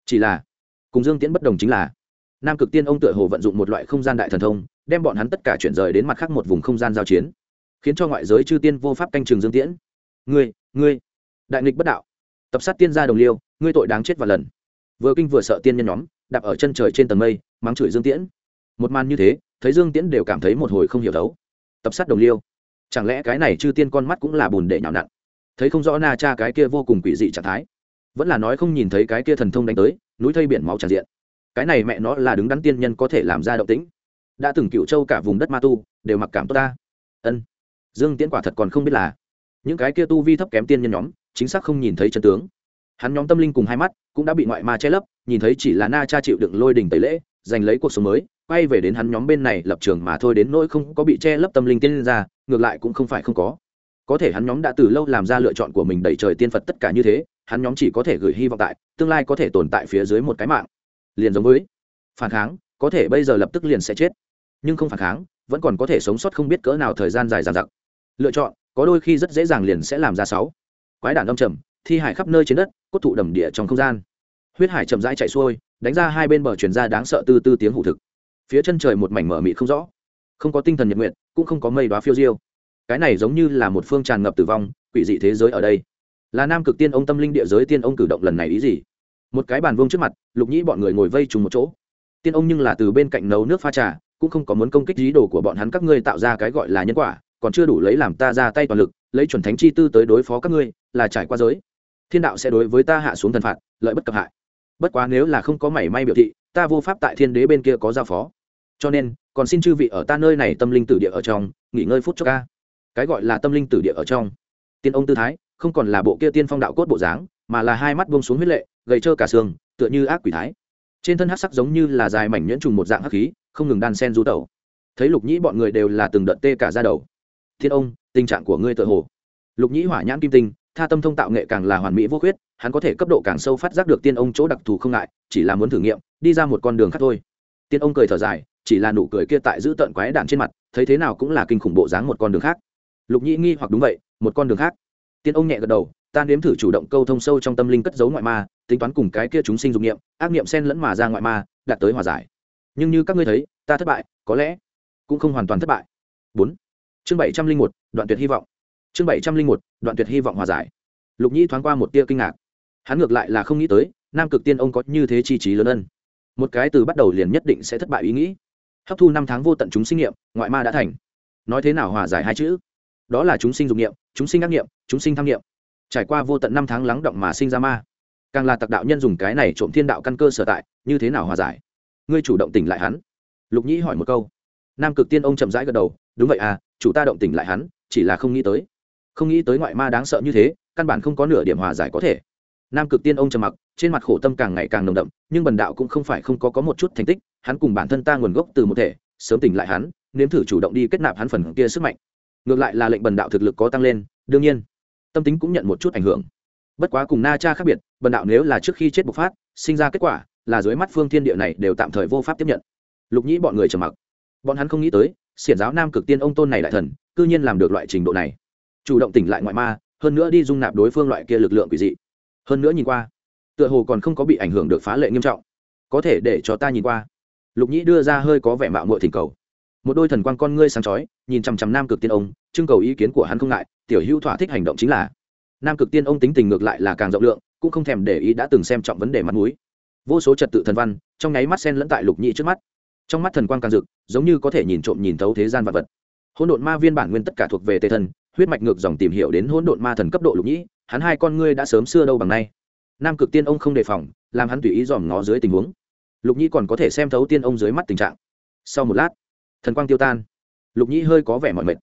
Chỉ là, cùng dương tiễn bất đồng chính là, nam cực tiên ông tựa hồ vận dụng một loại không gian đại thần thông, đem bọn hắn tất cả chuyển rời đến mặt khác một vùng không gian giao chiến. Khiến cho ngoại giới chư tiên vô pháp canh trường dương tiễn. Ngươi ngươi, đại nghịch bất đạo. Tập sát tiên gia đồng liêu, ngươi tội đáng chết và lần. Vừa kinh vừa sợ tiên nhân nhóm, đạp ở chân trời trên tầng mây, mắng chửi dương tiễn. Một màn như thế, thấy dương tiễn đều cảm thấy một hồi không hiểu thấu tập sát đồng liêu. Chẳng lẽ cái này chư tiên con mắt cũng là bùn để nhào nặn? Thấy không rõ na cha cái kia vô cùng quỷ dị trạng thái. Vẫn là nói không nhìn thấy cái kia thần thông đánh tới, núi thây biển máu tràn diện. Cái này mẹ nó là đứng đắn tiên nhân có thể làm ra động tĩnh. Đã từng cựu châu cả vùng đất ma tu, đều mặc cảm tốt ta. Ân. Dương tiễn quả thật còn không biết là. Những cái kia tu vi thấp kém tiên nhân nhóm, chính xác không nhìn thấy chân tướng. Hắn nhóm tâm linh cùng hai mắt, cũng đã bị ngoại ma che lấp, nhìn thấy chỉ là na cha chịu đựng lôi đình tẩy lễ, giành lấy cuộc sống mới quay về đến hắn nhóm bên này lập trường mà thôi đến nỗi không có bị che lấp tâm linh tiên ra, ngược lại cũng không phải không có. Có thể hắn nhóm đã từ lâu làm ra lựa chọn của mình đẩy trời tiên phật tất cả như thế, hắn nhóm chỉ có thể gửi hy vọng tại, tương lai có thể tồn tại phía dưới một cái mạng. Liền giống với phản kháng, có thể bây giờ lập tức liền sẽ chết. Nhưng không phản kháng, vẫn còn có thể sống sót không biết cỡ nào thời gian dài dằng dặc. Lựa chọn, có đôi khi rất dễ dàng liền sẽ làm ra sáu. Quái đản âm trầm, thi hải khắp nơi trên đất, cốt thụ đầm địa trong không gian. Huyết hải chậm rãi chạy xuôi, đánh ra hai bên bờ chuyển ra đáng sợ tư tư tiếng hủ thực phía chân trời một mảnh mở mịt không rõ. Không có tinh thần nhật nguyện cũng không có mây đoá phiêu diêu. Cái này giống như là một phương tràn ngập tử vong, quỷ dị thế giới ở đây. Là nam cực tiên ông tâm linh địa giới tiên ông cử động lần này ý gì? Một cái bàn vương trước mặt, lục nhĩ bọn người ngồi vây trùng một chỗ. Tiên ông nhưng là từ bên cạnh nấu nước pha trà, cũng không có muốn công kích dí đồ của bọn hắn các ngươi tạo ra cái gọi là nhân quả, còn chưa đủ lấy làm ta ra tay toàn lực, lấy chuẩn thánh chi tư tới đối phó các ngươi, là trải qua giới. Thiên đạo sẽ đối với ta hạ xuống thần phạt, lợi bất cập hại. Bất quá nếu là không có mảy may biểu thị ta vô pháp tại thiên đế bên kia có giao phó. Cho nên, còn xin chư vị ở ta nơi này tâm linh tử địa ở trong, nghỉ ngơi phút cho ca. Cái gọi là tâm linh tử địa ở trong. Tiên ông tư thái, không còn là bộ kia tiên phong đạo cốt bộ dáng, mà là hai mắt bông xuống huyết lệ, gầy trơ cả xương, tựa như ác quỷ thái. Trên thân hắc sắc giống như là dài mảnh nhuyễn trùng một dạng hắc khí, không ngừng đan sen du tẩu. Thấy lục nhĩ bọn người đều là từng đợt tê cả ra đầu. Thiên ông, tình trạng của ngươi tự hồ. Lục nhĩ hỏa nhãn kim tinh tha tâm thông tạo nghệ càng là hoàn mỹ vô khuyết, hắn có thể cấp độ càng sâu phát giác được tiên ông chỗ đặc thù không ngại, chỉ là muốn thử nghiệm, đi ra một con đường khác thôi. Tiên ông cười thở dài, chỉ là nụ cười kia tại giữ tận quái đản trên mặt, thấy thế nào cũng là kinh khủng bộ dáng một con đường khác. Lục nhĩ nghi hoặc đúng vậy, một con đường khác. Tiên ông nhẹ gật đầu, ta nếm thử chủ động câu thông sâu trong tâm linh cất giấu ngoại ma, tính toán cùng cái kia chúng sinh dục nghiệm ác nghiệm xen lẫn mà ra ngoại ma, đạt tới hòa giải. Nhưng như các ngươi thấy, ta thất bại, có lẽ cũng không hoàn toàn thất bại. Bốn. Chương bảy trăm linh một, đoạn tuyệt hy vọng chương bảy trăm linh một, đoạn tuyệt hy vọng hòa giải. Lục nhĩ thoáng qua một tia kinh ngạc. Hắn ngược lại là không nghĩ tới, nam cực tiên ông có như thế chi trí lớn ân. Một cái từ bắt đầu liền nhất định sẽ thất bại ý nghĩ. Hấp thu năm tháng vô tận chúng sinh nghiệm ngoại ma đã thành. Nói thế nào hòa giải hai chữ? Đó là chúng sinh dục nghiệm chúng sinh ác nghiệm chúng sinh tham nghiệm trải qua vô tận năm tháng lắng động mà sinh ra ma. Càng là tặc đạo nhân dùng cái này trộm thiên đạo căn cơ sở tại, như thế nào hòa giải? Ngươi chủ động tỉnh lại hắn. Lục nhĩ hỏi một câu. Nam cực tiên ông chậm rãi gật đầu. Đúng vậy à chủ ta động tỉnh lại hắn, chỉ là không nghĩ tới không nghĩ tới ngoại ma đáng sợ như thế, căn bản không có nửa điểm hòa giải có thể. Nam cực tiên ông trầm mặc, trên mặt khổ tâm càng ngày càng nồng đậm, nhưng bần đạo cũng không phải không có có một chút thành tích, hắn cùng bản thân ta nguồn gốc từ một thể, sớm tỉnh lại hắn, nếm thử chủ động đi kết nạp hắn phần kia sức mạnh. Ngược lại là lệnh bần đạo thực lực có tăng lên, đương nhiên, tâm tính cũng nhận một chút ảnh hưởng. Bất quá cùng na cha khác biệt, bần đạo nếu là trước khi chết bộc phát, sinh ra kết quả, là dưới mắt phương thiên địa này đều tạm thời vô pháp tiếp nhận. Lục nhĩ bọn người trầm mặc. Bọn hắn không nghĩ tới, xiển giáo nam cực tiên ông tôn này đại thần, cư nhiên làm được loại trình độ này chủ động tỉnh lại ngoại ma, hơn nữa đi dung nạp đối phương loại kia lực lượng quỷ dị. Hơn nữa nhìn qua, tựa hồ còn không có bị ảnh hưởng được phá lệ nghiêm trọng. Có thể để cho ta nhìn qua. Lục nhĩ đưa ra hơi có vẻ mạo mội thỉnh cầu. Một đôi thần quan con ngươi sáng chói, nhìn chằm chằm nam cực tiên ông, trưng cầu ý kiến của hắn không ngại, tiểu hữu thỏa thích hành động chính là. Nam cực tiên ông tính tình ngược lại là càng rộng lượng, cũng không thèm để ý đã từng xem trọng vấn đề mặt mũi. Vô số trật tự thần văn, trong nháy mắt sen lẫn tại lục nhĩ trước mắt. Trong mắt thần quan càng rực, giống như có thể nhìn trộm nhìn thấu thế gian vật vật. Hỗn độn ma viên bản nguyên tất cả thuộc về tề thần huyết mạch ngược dòng tìm hiểu đến hỗn độn ma thần cấp độ lục nhĩ, hắn hai con ngươi đã sớm xưa đâu bằng nay. Nam cực tiên ông không đề phòng, làm hắn tùy ý dòm ngó dưới tình huống. Lục nhĩ còn có thể xem thấu tiên ông dưới mắt tình trạng. Sau một lát, thần quang tiêu tan. Lục nhĩ hơi có vẻ mỏi mệt.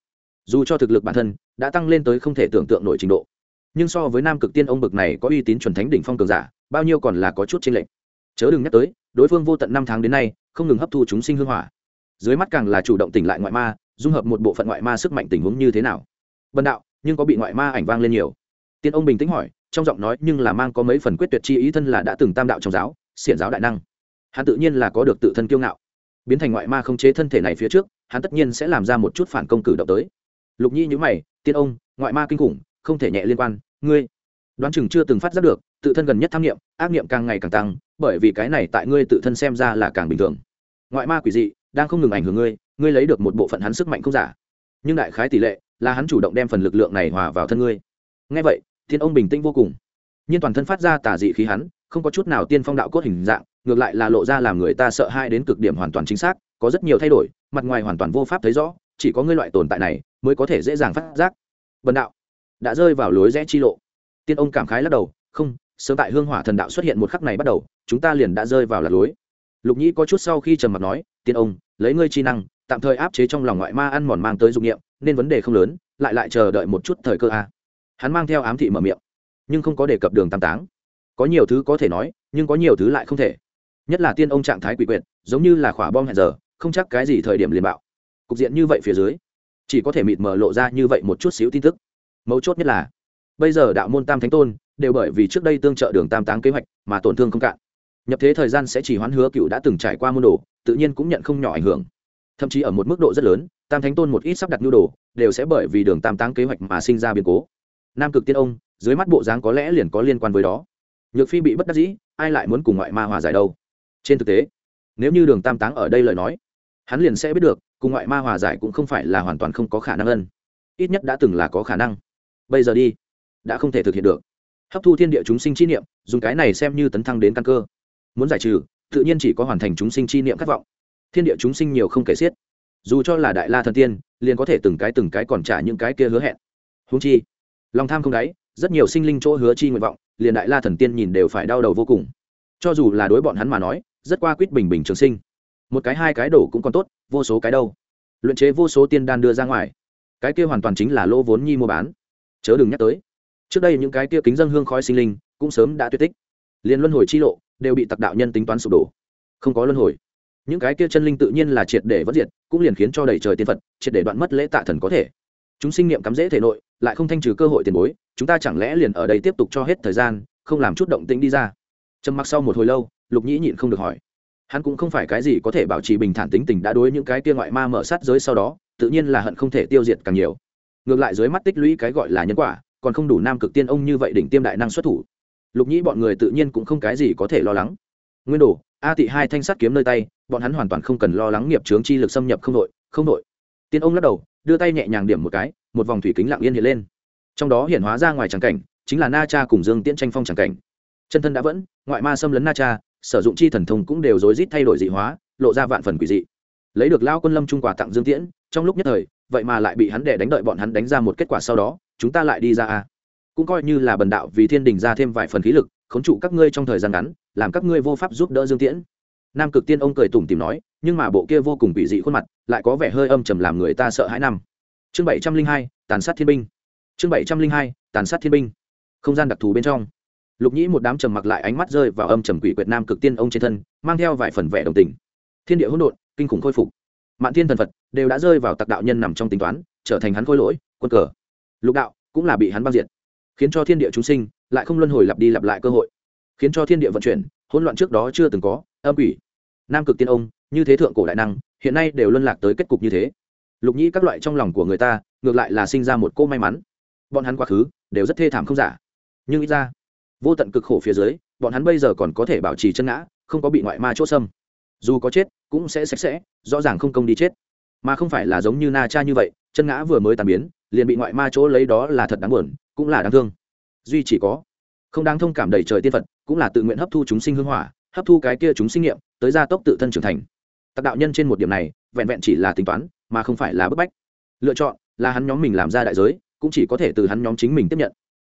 Dù cho thực lực bản thân đã tăng lên tới không thể tưởng tượng nổi trình độ, nhưng so với nam cực tiên ông bực này có uy tín chuẩn thánh đỉnh phong cường giả, bao nhiêu còn là có chút chênh lệch. Chớ đừng nhắc tới, đối phương vô tận năm tháng đến nay, không ngừng hấp thu chúng sinh hương hỏa. Dưới mắt càng là chủ động tỉnh lại ngoại ma, dung hợp một bộ phận ngoại ma sức mạnh tình huống như thế nào bần đạo, nhưng có bị ngoại ma ảnh vang lên nhiều. Tiên ông bình tĩnh hỏi, trong giọng nói nhưng là mang có mấy phần quyết tuyệt chi ý thân là đã từng tam đạo trong giáo, xiển giáo đại năng. Hắn tự nhiên là có được tự thân kiêu ngạo. Biến thành ngoại ma không chế thân thể này phía trước, hắn tất nhiên sẽ làm ra một chút phản công cử động tới. Lục nhi nhữ mày, tiên ông, ngoại ma kinh khủng, không thể nhẹ liên quan. Ngươi đoán chừng chưa từng phát giác được, tự thân gần nhất tham nghiệm, ác nghiệm càng ngày càng tăng, bởi vì cái này tại ngươi tự thân xem ra là càng bình thường. Ngoại ma quỷ dị, đang không ngừng ảnh hưởng ngươi ngươi lấy được một bộ phận hắn sức mạnh không giả. Nhưng đại khái tỷ lệ là hắn chủ động đem phần lực lượng này hòa vào thân ngươi. Ngay vậy, thiên ông bình tĩnh vô cùng. Nhưng toàn thân phát ra tả dị khí hắn, không có chút nào tiên phong đạo cốt hình dạng, ngược lại là lộ ra làm người ta sợ hai đến cực điểm hoàn toàn chính xác, có rất nhiều thay đổi, mặt ngoài hoàn toàn vô pháp thấy rõ, chỉ có ngươi loại tồn tại này mới có thể dễ dàng phát giác. Bần đạo, đã rơi vào lối rẽ chi lộ. Tiên ông cảm khái lắc đầu, không, sớm tại hương hỏa thần đạo xuất hiện một khắc này bắt đầu, chúng ta liền đã rơi vào lạc lối. Lục nhĩ có chút sau khi trầm mặt nói, tiên ông, lấy ngươi chi năng, tạm thời áp chế trong lòng ngoại ma ăn mòn mang tới dụng nghiệm nên vấn đề không lớn, lại lại chờ đợi một chút thời cơ a. Hắn mang theo ám thị mở miệng, nhưng không có đề cập đường tam táng. Có nhiều thứ có thể nói, nhưng có nhiều thứ lại không thể. Nhất là tiên ông trạng thái quỷ quyệt, giống như là khỏa bom hẹn giờ, không chắc cái gì thời điểm liền bạo. Cục diện như vậy phía dưới, chỉ có thể mịt mờ lộ ra như vậy một chút xíu tin tức. Mấu chốt nhất là, bây giờ đạo môn tam thánh tôn đều bởi vì trước đây tương trợ đường tam táng kế hoạch mà tổn thương không cạn. Nhập thế thời gian sẽ chỉ hoán hứa cựu đã từng trải qua môn đồ, tự nhiên cũng nhận không nhỏ ảnh hưởng thậm chí ở một mức độ rất lớn, tam thánh tôn một ít sắp đặt nhu đồ, đều sẽ bởi vì đường tam táng kế hoạch mà sinh ra biến cố. Nam cực tiên ông, dưới mắt bộ dáng có lẽ liền có liên quan với đó. Nhược phi bị bất đắc dĩ, ai lại muốn cùng ngoại ma hòa giải đâu? Trên thực tế, nếu như đường tam táng ở đây lời nói, hắn liền sẽ biết được, cùng ngoại ma hòa giải cũng không phải là hoàn toàn không có khả năng ân. Ít nhất đã từng là có khả năng. Bây giờ đi, đã không thể thực hiện được. Hấp thu thiên địa chúng sinh chi niệm, dùng cái này xem như tấn thăng đến căn cơ. Muốn giải trừ, tự nhiên chỉ có hoàn thành chúng sinh chi niệm khát vọng thiên địa chúng sinh nhiều không kể xiết. Dù cho là đại la thần tiên, liền có thể từng cái từng cái còn trả những cái kia hứa hẹn. Húng chi, lòng tham không đáy, rất nhiều sinh linh chỗ hứa chi nguyện vọng, liền đại la thần tiên nhìn đều phải đau đầu vô cùng. Cho dù là đối bọn hắn mà nói, rất qua quýt bình bình trường sinh. Một cái hai cái đổ cũng còn tốt, vô số cái đâu. Luận chế vô số tiên đan đưa ra ngoài. Cái kia hoàn toàn chính là lỗ vốn nhi mua bán. Chớ đừng nhắc tới. Trước đây những cái kia kính dân hương khói sinh linh, cũng sớm đã tuyệt tích. Liền luân hồi chi lộ, đều bị tặc đạo nhân tính toán sụp đổ. Không có luân hồi những cái kia chân linh tự nhiên là triệt để vất diệt, cũng liền khiến cho đầy trời tiên phật, triệt để đoạn mất lễ tạ thần có thể. Chúng sinh niệm cắm dễ thể nội, lại không thanh trừ cơ hội tiền bối, chúng ta chẳng lẽ liền ở đây tiếp tục cho hết thời gian, không làm chút động tĩnh đi ra? Trầm mặc sau một hồi lâu, lục nhĩ nhịn không được hỏi. Hắn cũng không phải cái gì có thể bảo trì bình thản tính tình đã đối những cái kia ngoại ma mở sát giới sau đó, tự nhiên là hận không thể tiêu diệt càng nhiều. Ngược lại dưới mắt tích lũy cái gọi là nhân quả, còn không đủ nam cực tiên ông như vậy đỉnh tiêm đại năng xuất thủ. Lục nhĩ bọn người tự nhiên cũng không cái gì có thể lo lắng nguyên đồ, a tị hai thanh sắt kiếm nơi tay, bọn hắn hoàn toàn không cần lo lắng nghiệp trướng chi lực xâm nhập không đội không đội. Tiên ông lắc đầu, đưa tay nhẹ nhàng điểm một cái, một vòng thủy kính lặng yên hiện lên. Trong đó hiện hóa ra ngoài tràng cảnh, chính là na cha cùng dương tiễn tranh phong tràng cảnh. Chân thân đã vẫn, ngoại ma xâm lấn na cha, sử dụng chi thần thông cũng đều rối rít thay đổi dị hóa, lộ ra vạn phần quỷ dị. Lấy được lao quân lâm trung quà tặng dương tiễn, trong lúc nhất thời, vậy mà lại bị hắn để đánh đợi bọn hắn đánh ra một kết quả sau đó, chúng ta lại đi ra a. Cũng coi như là bần đạo vì thiên đình ra thêm vài phần khí lực khốn trụ các ngươi trong thời gian ngắn, làm các ngươi vô pháp giúp đỡ dương tiễn. Nam cực tiên ông cười tủm tìm nói, nhưng mà bộ kia vô cùng bị dị khuôn mặt lại có vẻ hơi âm trầm làm người ta sợ hãi năm. Chương bảy trăm linh hai, tàn sát thiên binh. Chương bảy trăm linh hai, tàn sát thiên binh. Không gian đặc thù bên trong. Lục nhĩ một đám trầm mặc lại ánh mắt rơi vào âm trầm quỷ quyệt nam cực tiên ông trên thân, mang theo vài phần vẻ đồng tình. Thiên địa hỗn độn, kinh khủng khôi phục. Mạng thiên thần phật đều đã rơi vào tặc đạo nhân nằm trong tính toán, trở thành hắn khôi lỗi, quân cờ. Lục đạo cũng là bị hắn băng diệt, khiến cho thiên địa chúng sinh lại không luân hồi lặp đi lặp lại cơ hội. Khiến cho thiên địa vận chuyển, hỗn loạn trước đó chưa từng có, âm ủy nam cực tiên ông, như thế thượng cổ đại năng, hiện nay đều luân lạc tới kết cục như thế. Lục nhĩ các loại trong lòng của người ta, ngược lại là sinh ra một cô may mắn. Bọn hắn quá khứ, đều rất thê thảm không giả. Nhưng ít ra, vô tận cực khổ phía dưới, bọn hắn bây giờ còn có thể bảo trì chân ngã, không có bị ngoại ma chốt xâm. Dù có chết, cũng sẽ sạch sẽ, rõ ràng không công đi chết. Mà không phải là giống như na cha như vậy, chân ngã vừa mới tàn biến, liền bị ngoại ma chỗ lấy đó là thật đáng buồn, cũng là đáng thương duy chỉ có không đáng thông cảm đầy trời tiên phật cũng là tự nguyện hấp thu chúng sinh hương hỏa, hấp thu cái kia chúng sinh nghiệm, tới gia tốc tự thân trưởng thành. Tặc đạo nhân trên một điểm này, vẹn vẹn chỉ là tính toán, mà không phải là bức bách. Lựa chọn là hắn nhóm mình làm ra đại giới, cũng chỉ có thể từ hắn nhóm chính mình tiếp nhận.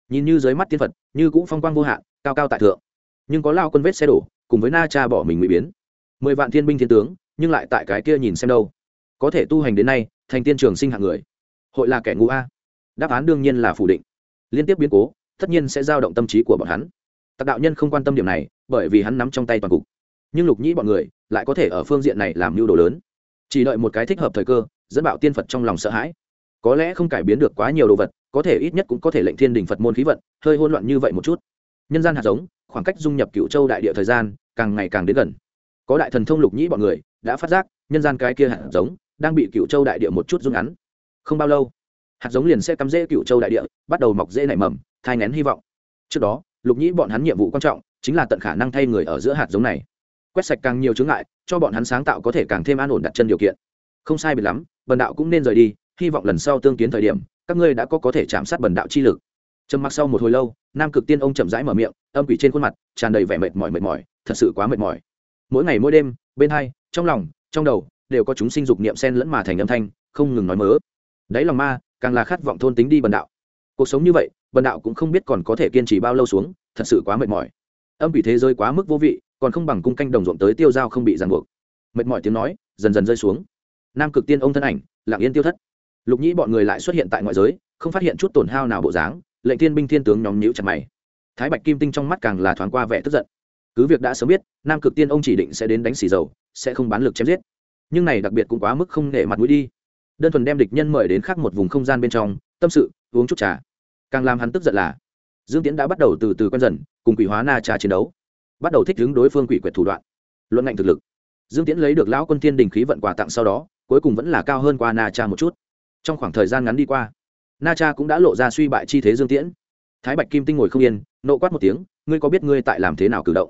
Nhìn như dưới mắt tiên phật, như cũng phong quang vô hạn, cao cao tại thượng. Nhưng có lao quân vết xe đổ, cùng với na cha bỏ mình ngụy biến. Mười vạn thiên binh thiên tướng, nhưng lại tại cái kia nhìn xem đâu. Có thể tu hành đến nay, thành tiên trường sinh hạng người. Hội là kẻ ngu a. Đáp án đương nhiên là phủ định. Liên tiếp biến cố tất nhiên sẽ dao động tâm trí của bọn hắn. Tặc đạo nhân không quan tâm điểm này, bởi vì hắn nắm trong tay toàn cục. Nhưng lục nhĩ bọn người lại có thể ở phương diện này làm mưu đồ lớn. Chỉ đợi một cái thích hợp thời cơ, dẫn bạo tiên phật trong lòng sợ hãi. Có lẽ không cải biến được quá nhiều đồ vật, có thể ít nhất cũng có thể lệnh thiên đình phật môn khí vận, hơi hôn loạn như vậy một chút. Nhân gian hạt giống, khoảng cách dung nhập cựu châu đại địa thời gian càng ngày càng đến gần. Có đại thần thông lục nhĩ bọn người đã phát giác, nhân gian cái kia hạt giống đang bị cựu châu đại địa một chút rung ngắn. Không bao lâu, hạt giống liền sẽ cắm rễ cựu châu đại địa, bắt đầu mọc rễ nảy mầm thai ngén hy vọng. Trước đó, lục nhĩ bọn hắn nhiệm vụ quan trọng chính là tận khả năng thay người ở giữa hạt giống này. Quét sạch càng nhiều chướng ngại, cho bọn hắn sáng tạo có thể càng thêm an ổn đặt chân điều kiện. Không sai biệt lắm, bần đạo cũng nên rời đi, hy vọng lần sau tương kiến thời điểm, các ngươi đã có có thể chạm sát bần đạo chi lực. Trầm mặc sau một hồi lâu, nam cực tiên ông chậm rãi mở miệng, âm quỷ trên khuôn mặt, tràn đầy vẻ mệt mỏi mệt mỏi, thật sự quá mệt mỏi. Mỗi ngày mỗi đêm, bên hai, trong lòng, trong đầu, đều có chúng sinh dục niệm sen lẫn mà thành âm thanh, không ngừng nói mớ. Đáy lòng ma, càng là khát vọng thôn tính đi bần đạo. Cuộc sống như vậy bần đạo cũng không biết còn có thể kiên trì bao lâu xuống, thật sự quá mệt mỏi. Âm quỷ thế giới quá mức vô vị, còn không bằng cung canh đồng ruộng tới tiêu dao không bị ràng buộc. Mệt mỏi tiếng nói, dần dần rơi xuống. Nam cực tiên ông thân ảnh, lặng yên tiêu thất. Lục nhĩ bọn người lại xuất hiện tại ngoại giới, không phát hiện chút tổn hao nào bộ dáng, lệnh thiên binh thiên tướng nhóm nhữ chặt mày. Thái bạch kim tinh trong mắt càng là thoáng qua vẻ tức giận. Cứ việc đã sớm biết, nam cực tiên ông chỉ định sẽ đến đánh xì dầu, sẽ không bán lực chém giết. Nhưng này đặc biệt cũng quá mức không nể mặt mũi đi. Đơn thuần đem địch nhân mời đến khác một vùng không gian bên trong, tâm sự, uống chút trà càng làm hắn tức giận là, dương tiễn đã bắt đầu từ từ quen dần, cùng quỷ hóa na trà chiến đấu, bắt đầu thích ứng đối phương quỷ quyệt thủ đoạn, luận ngạnh thực lực. Dương tiễn lấy được lão quân thiên đình khí vận quà tặng sau đó, cuối cùng vẫn là cao hơn qua na cha một chút. Trong khoảng thời gian ngắn đi qua, na cha cũng đã lộ ra suy bại chi thế dương tiễn. Thái bạch kim tinh ngồi không yên, nộ quát một tiếng, ngươi có biết ngươi tại làm thế nào cử động?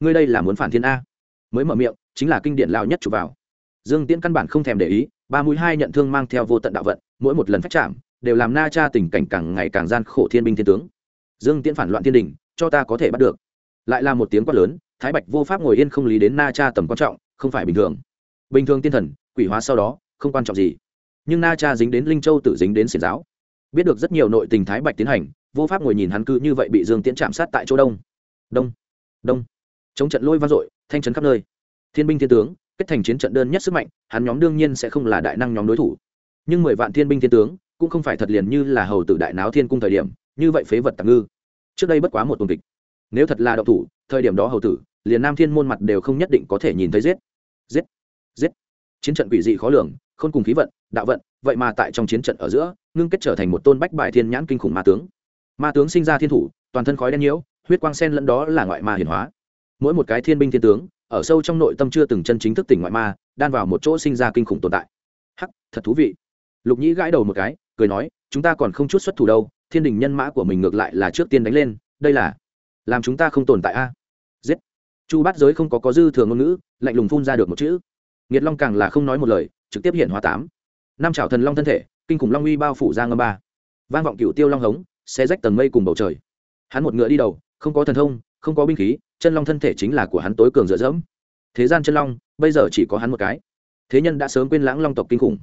Ngươi đây là muốn phản thiên a. Mới mở miệng, chính là kinh điển lao nhất chụp vào. Dương tiễn căn bản không thèm để ý, ba mũi hai nhận thương mang theo vô tận đạo vận mỗi một lần phách chạm, đều làm na cha tình cảnh càng ngày càng gian khổ thiên binh thiên tướng. Dương tiễn phản loạn thiên đình, cho ta có thể bắt được. Lại là một tiếng quát lớn, thái bạch vô pháp ngồi yên không lý đến na cha tầm quan trọng, không phải bình thường. Bình thường tiên thần, quỷ hóa sau đó, không quan trọng gì. Nhưng na cha dính đến linh châu tự dính đến xiển giáo. Biết được rất nhiều nội tình thái bạch tiến hành, vô pháp ngồi nhìn hắn cứ như vậy bị dương tiễn chạm sát tại chỗ đông. Đông đông. Chống trận lôi vang dội, thanh trấn khắp nơi. Thiên binh thiên tướng, kết thành chiến trận đơn nhất sức mạnh, hắn nhóm đương nhiên sẽ không là đại năng nhóm đối thủ nhưng mười vạn thiên binh thiên tướng cũng không phải thật liền như là hầu tử đại náo thiên cung thời điểm, như vậy phế vật tạm ngư. Trước đây bất quá một tuần kịch. Nếu thật là động thủ, thời điểm đó hầu tử, liền nam thiên môn mặt đều không nhất định có thể nhìn thấy giết. Giết. Giết. Chiến trận quỷ dị khó lường không cùng khí vận, đạo vận, vậy mà tại trong chiến trận ở giữa, ngưng kết trở thành một tôn bách bài thiên nhãn kinh khủng ma tướng. Ma tướng sinh ra thiên thủ, toàn thân khói đen nhiễu, huyết quang sen lẫn đó là ngoại ma hiển hóa. Mỗi một cái thiên binh thiên tướng, ở sâu trong nội tâm chưa từng chân chính thức tỉnh ngoại ma, đan vào một chỗ sinh ra kinh khủng tồn tại. Hắc, thật thú vị lục nhĩ gãi đầu một cái, cười nói, chúng ta còn không chút xuất thủ đâu, thiên đình nhân mã của mình ngược lại là trước tiên đánh lên, đây là làm chúng ta không tồn tại a. Giết. Chu bát giới không có có dư thường ngôn ngữ, lạnh lùng phun ra được một chữ. Nghiệt long càng là không nói một lời, trực tiếp hiện hóa tám. Năm trào thần long thân thể, kinh khủng long uy bao phủ ra ngâm ba. Vang vọng cựu tiêu long hống xe rách tầng mây cùng bầu trời. Hắn một ngựa đi đầu, không có thần thông, không có binh khí, chân long thân thể chính là của hắn tối cường dựa dẫm. Thế gian chân long, bây giờ chỉ có hắn một cái. Thế nhân đã sớm quên lãng long tộc kinh khủng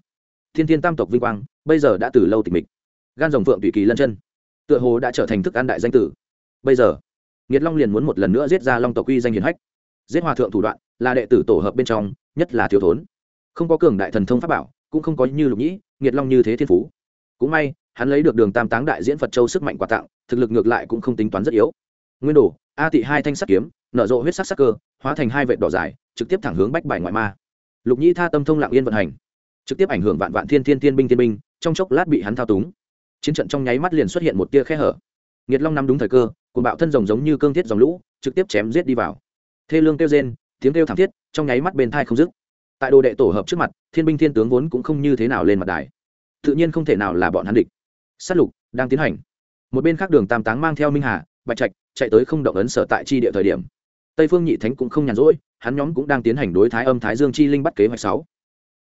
thiên thiên tam tộc vinh quang, bây giờ đã từ lâu tịch mịch. Gan rồng phượng tùy kỳ lân chân, tựa hồ đã trở thành thức ăn đại danh tử. Bây giờ nghiệt long liền muốn một lần nữa giết ra long tộc uy danh hiền hách. Giết hòa thượng thủ đoạn là đệ tử tổ hợp bên trong, nhất là thiếu thốn. Không có cường đại thần thông pháp bảo, cũng không có như lục nhĩ nghiệt long như thế thiên phú. Cũng may, hắn lấy được đường tam táng đại diễn phật châu sức mạnh quà tặng, thực lực ngược lại cũng không tính toán rất yếu. Nguyên đồ, a tị hai thanh sắt kiếm, nở rộ huyết sắc sắc cơ, hóa thành hai vệt đỏ dài, trực tiếp thẳng hướng bách bài ngoại ma. Lục nhĩ tha tâm thông lặng yên vận hành trực tiếp ảnh hưởng vạn vạn thiên thiên thiên binh thiên binh, trong chốc lát bị hắn thao túng. Chiến trận trong nháy mắt liền xuất hiện một tia khe hở. Nghiệt long nắm đúng thời cơ cùng bạo thân rồng giống như cương thiết dòng lũ, trực tiếp chém giết đi vào. Thê lương kêu rên, tiếng kêu thảm thiết, trong nháy mắt bên thai không dứt. Tại đồ đệ tổ hợp trước mặt, thiên binh thiên tướng vốn cũng không như thế nào lên mặt đài. Tự nhiên không thể nào là bọn hắn địch. Sát lục, đang tiến hành. Một bên khác đường tam táng mang theo minh hà, bạch trạch, chạy tới không động ấn sở tại chi địa thời điểm. Tây phương nhị thánh cũng không nhàn rỗi, hắn nhóm cũng đang tiến hành đối thái âm thái dương chi linh bắt kế hoạch sáu.